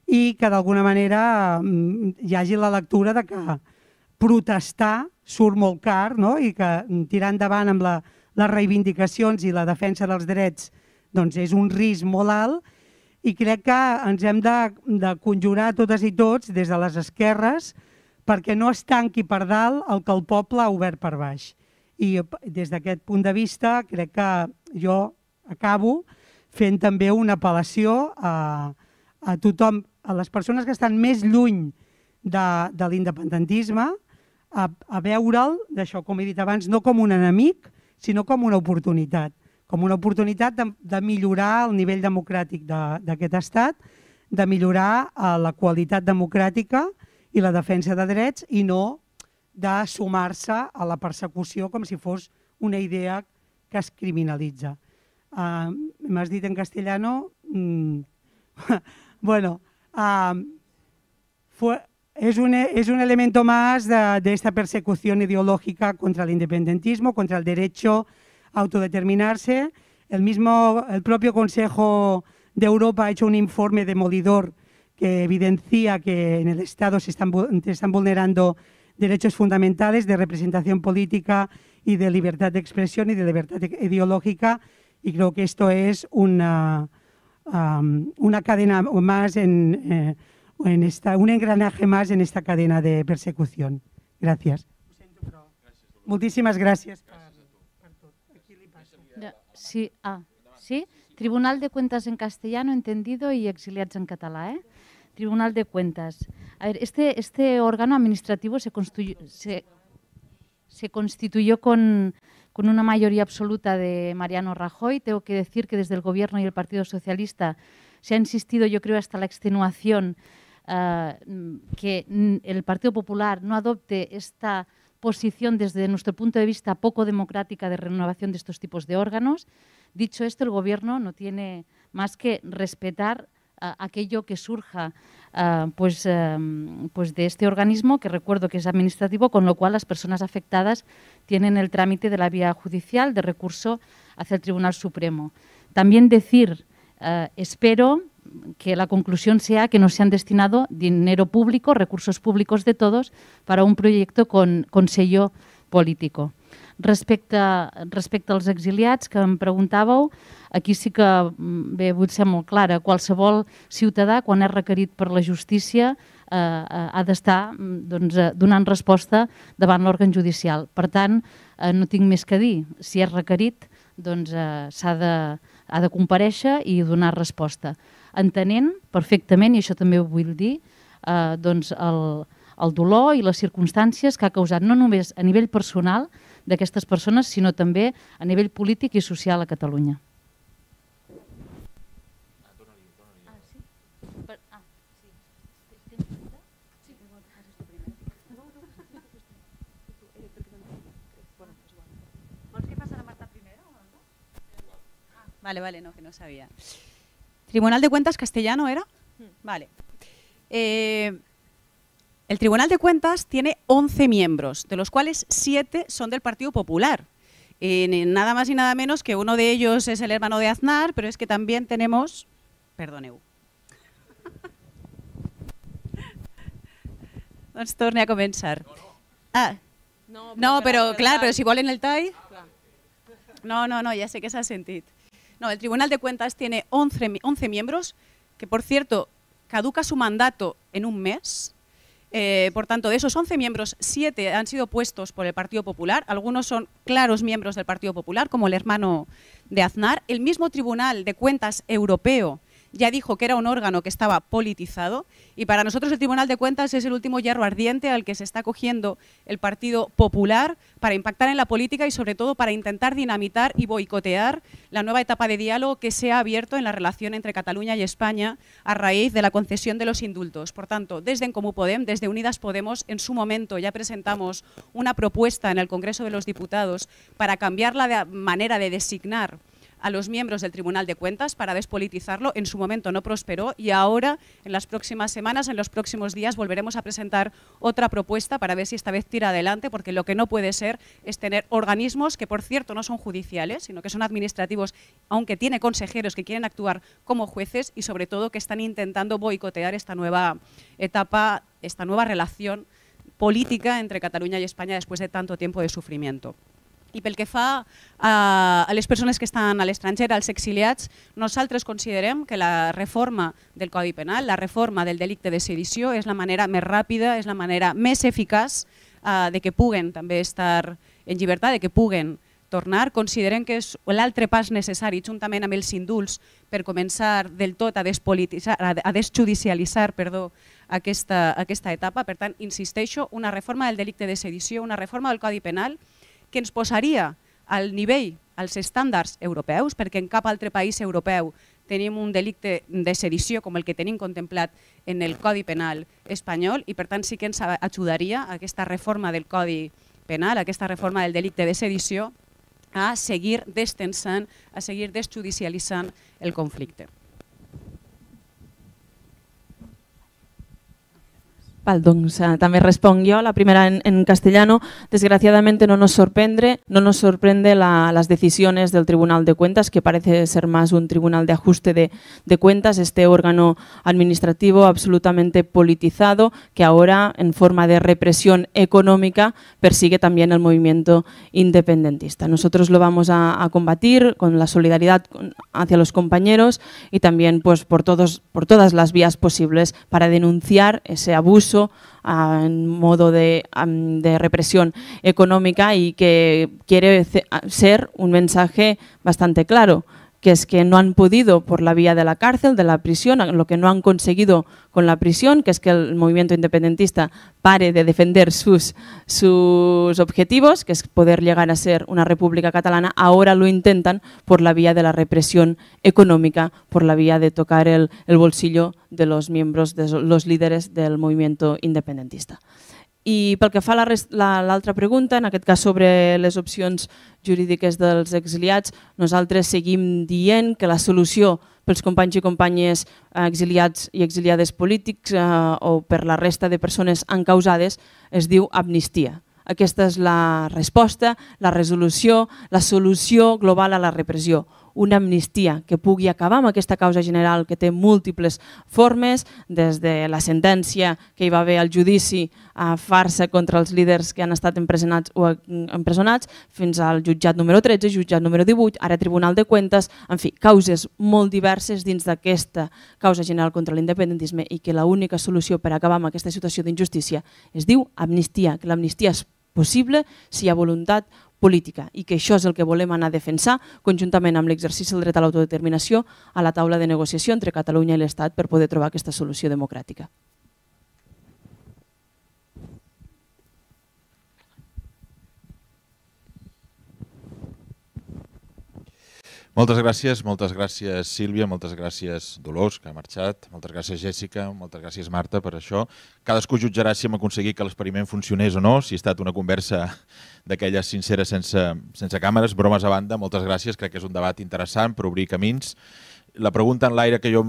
i que d'alguna manera mm, hi hagi la lectura de que protestar surt molt car no? i que tirar endavant amb la, les reivindicacions i la defensa dels drets doncs és un risc molt alt i crec que ens hem de, de conjurar totes i tots des de les esquerres perquè no es tanqui per dalt el que el poble ha obert per baix. I des d'aquest punt de vista crec que jo acabo fent també una apel·lació a, a tothom, a les persones que estan més lluny de, de l'independentisme, a, a veure'l, d'això com he dit abans, no com un enemic, sinó com una oportunitat. Com una oportunitat de, de millorar el nivell democràtic d'aquest estat, de millorar eh, la qualitat democràtica i la defensa de drets i no de sumar-se a la persecució com si fos una idea que es criminalitza. Uh, M'has dit en castellano... Mm, bueno, uh, fue, es un, es un elemento más de, de esta persecución ideológica contra el independentismo, contra el derecho a autodeterminarse. El mismo, el propio Consejo de Europa ha hecho un informe demolidor que evidencia que en el Estado se están, se están vulnerando derechos fundamentales de representación política y de libertad de expresión y de libertad ideológica y creo que esto es una, am, una cadena más en, eh, en esta, un engranaje más en esta cadena de persecución. Gracias. Moltíssimes gràcies.
Ya, Sí, ah, sí. Tribunal de Cuentas en castellano entendido y exiliados en catalá, ¿eh? Tribunal de Cuentas. A ver, este, este órgano administrativo se, se, se constituyó con, con una mayoría absoluta de Mariano Rajoy. Tengo que decir que desde el Gobierno y el Partido Socialista se ha insistido, yo creo, hasta la extenuación, mm, que el Partido Popular no adopte esta posición desde nuestro punto de vista poco democrática de renovación de estos tipos de órganos. Dicho esto, el Gobierno no tiene más que respetar aquello que surja ah, pues, em, pues de este organismo, que recuerdo que es administrativo, con lo cual las personas afectadas tienen el trámite de la vía judicial de recurso hacia el Tribunal Supremo. También decir, eh, espero que la conclusión sea que no se han destinado dinero público, recursos públicos de todos, para un proyecto con, con sello político. Respecte, respecte als exiliats que em preguntàveu, aquí sí que mm, bé, vull ser molt clara. Qualsevol ciutadà, quan és requerit per la justícia, eh, eh, ha d'estar mm, doncs, eh, donant resposta davant l'òrgan judicial. Per tant, eh, no tinc més que dir. Si és requerit, doncs eh, s'ha de, ha de compareixer i donar resposta. Entenent perfectament, i això també ho vull dir, eh, doncs el, el dolor i les circumstàncies que ha causat no només a nivell personal d'aquestes persones, sinó també a nivell polític i social a Catalunya.
Vale, vale, no, que no sabía. Tribunal de Cuentas castellano era? Vale. Eh, el Tribunal de Cuentas tiene 11 miembros, de los cuales 7 son del Partido Popular. Eh, ni- nada más y nada menos que uno de ellos es el hermano de Aznar, pero es que también tenemos... Perdoneu. doncs torne a començar. Ah,
No,
no,
per-
però
per
clar,
tal.
però si volen el tall... No, no, no, ya sé que se ha sentido. No, el Tribunal de Cuentas tiene 11, mi- 11 miembros, que por cierto, caduca su mandato en un mes. Eh, por tanto, de esos 11 miembros, 7 han sido puestos por el Partido Popular. Algunos son claros miembros del Partido Popular, como el hermano de Aznar. El mismo Tribunal de Cuentas Europeo ya dijo que era un órgano que estaba politizado y para nosotros el Tribunal de Cuentas es el último hierro ardiente al que se está cogiendo el Partido Popular para impactar en la política y sobre todo para intentar dinamitar y boicotear la nueva etapa de diálogo que se ha abierto en la relación entre Cataluña y España a raíz de la concesión de los indultos. Por tanto, desde En Comú Podem, desde Unidas Podemos, en su momento ya presentamos una propuesta en el Congreso de los Diputados para cambiar la manera de designar a los miembros del Tribunal de Cuentas para despolitizarlo. En su momento no prosperó y ahora, en las próximas semanas, en los próximos días, volveremos a presentar otra propuesta para ver si esta vez tira adelante, porque lo que no puede ser es tener organismos que, por cierto, no son judiciales, sino que son administrativos, aunque tiene consejeros que quieren actuar como jueces y, sobre todo, que están intentando boicotear esta nueva etapa, esta nueva relación política entre Cataluña y España después de tanto tiempo de sufrimiento. I pel que fa a, a les persones que estan a l'estranger, als exiliats, nosaltres considerem que la reforma del Codi Penal, la reforma del delicte de sedició és la manera més ràpida, és la manera més eficaç eh, de que puguen també estar en llibertat, de que puguen tornar. Considerem que és l'altre pas necessari, juntament amb els indults, per començar del tot a despolititzar, a desjudicialitzar perdó, aquesta, aquesta etapa. Per tant, insisteixo, una reforma del delicte de sedició, una reforma del Codi Penal, que ens posaria al nivell, als estàndards europeus, perquè en cap altre país europeu tenim un delicte de sedició com el que tenim contemplat en el Codi Penal espanyol i per tant sí que ens ajudaria aquesta reforma del Codi Penal, aquesta reforma del delicte de sedició a seguir destensant, a seguir desjudicialitzant el conflicte.
Val, doncs eh, també responc yo, la primera en, castellano. Desgraciadamente no nos sorprende, no nos sorprende la, las decisiones del Tribunal de Cuentas, que parece ser más un tribunal de ajuste de, cuentas, este órgano administrativo absolutamente politizado, que ahora en forma de represión económica persigue también el movimiento independentista. Nosotros lo vamos a, combatir con la solidaridad hacia los compañeros y también pues, por todas las vías posibles para denunciar ese abuso uh, en modo de represión económica y que quiere ser un mensaje bastante claro que es que no han podido por la vía de la cárcel, de la prisión, lo que no han conseguido con la prisión, que es que el movimiento independentista pare de defender sus, sus objetivos, que es poder llegar a ser una república catalana, ahora lo intentan por la vía de la represión económica, por la vía de tocar el, el bolsillo de los miembros, de los líderes del movimiento independentista. I pel que fa a l'altra pregunta, en aquest cas sobre les opcions jurídiques dels exiliats, nosaltres seguim dient que la solució pels companys i companyes exiliats i exiliades polítics eh, o per la resta de persones encausades es diu amnistia. Aquesta és la resposta, la resolució, la solució global a la repressió una amnistia que pugui acabar amb aquesta causa general que té múltiples formes, des de la sentència que hi va haver al judici a farsa contra els líders que han estat empresonats o empresonats, fins al jutjat número 13, jutjat número 18, ara Tribunal de Cuentes, en fi, causes molt diverses dins d'aquesta causa general contra l'independentisme i que l'única solució per acabar amb aquesta situació d'injustícia es diu amnistia, que l'amnistia és possible si hi ha voluntat política i que això és el que volem anar a defensar conjuntament amb l'exercici del dret a l'autodeterminació a la taula de negociació entre Catalunya i l'Estat per poder trobar aquesta solució democràtica.
Moltes gràcies, moltes gràcies Sílvia, moltes gràcies Dolors, que ha marxat, moltes gràcies Jèssica, moltes gràcies Marta per això. Cadascú jutjarà si hem aconseguit que l'experiment funcionés o no, si ha estat una conversa d'aquelles sinceres sense, sense càmeres, bromes a banda, moltes gràcies, crec que és un debat interessant per obrir camins. La pregunta en l'aire que jo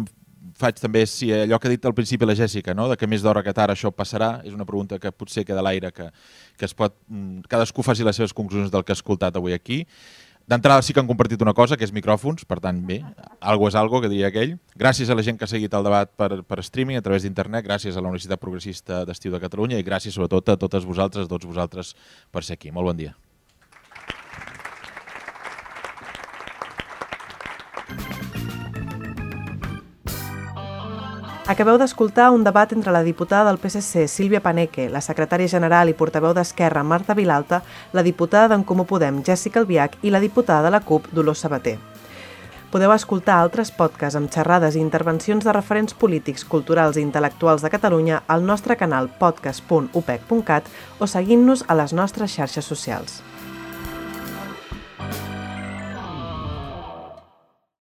faig també és si allò que ha dit al principi la Jèssica, no? de que més d'hora que tard això passarà, és una pregunta que potser queda a l'aire, que, que es pot, mm, cadascú faci les seves conclusions del que ha escoltat avui aquí. D'entrada sí que han compartit una cosa, que és micròfons, per tant, bé, algo és algo, que diria aquell. Gràcies a la gent que ha seguit el debat per, per streaming a través d'internet, gràcies a la Universitat Progressista d'Estiu de Catalunya i gràcies sobretot a totes vosaltres, a tots vosaltres per ser aquí. Molt bon dia.
Acabeu d'escoltar un debat entre la diputada del PSC, Sílvia Paneque, la secretària general i portaveu d'Esquerra, Marta Vilalta, la diputada d'en Comú Podem, Jessica Albiach, i la diputada de la CUP, Dolors Sabater. Podeu escoltar altres podcasts amb xerrades i intervencions de referents polítics, culturals i intel·lectuals de Catalunya al nostre canal podcast.upec.cat o seguint-nos a les nostres xarxes socials.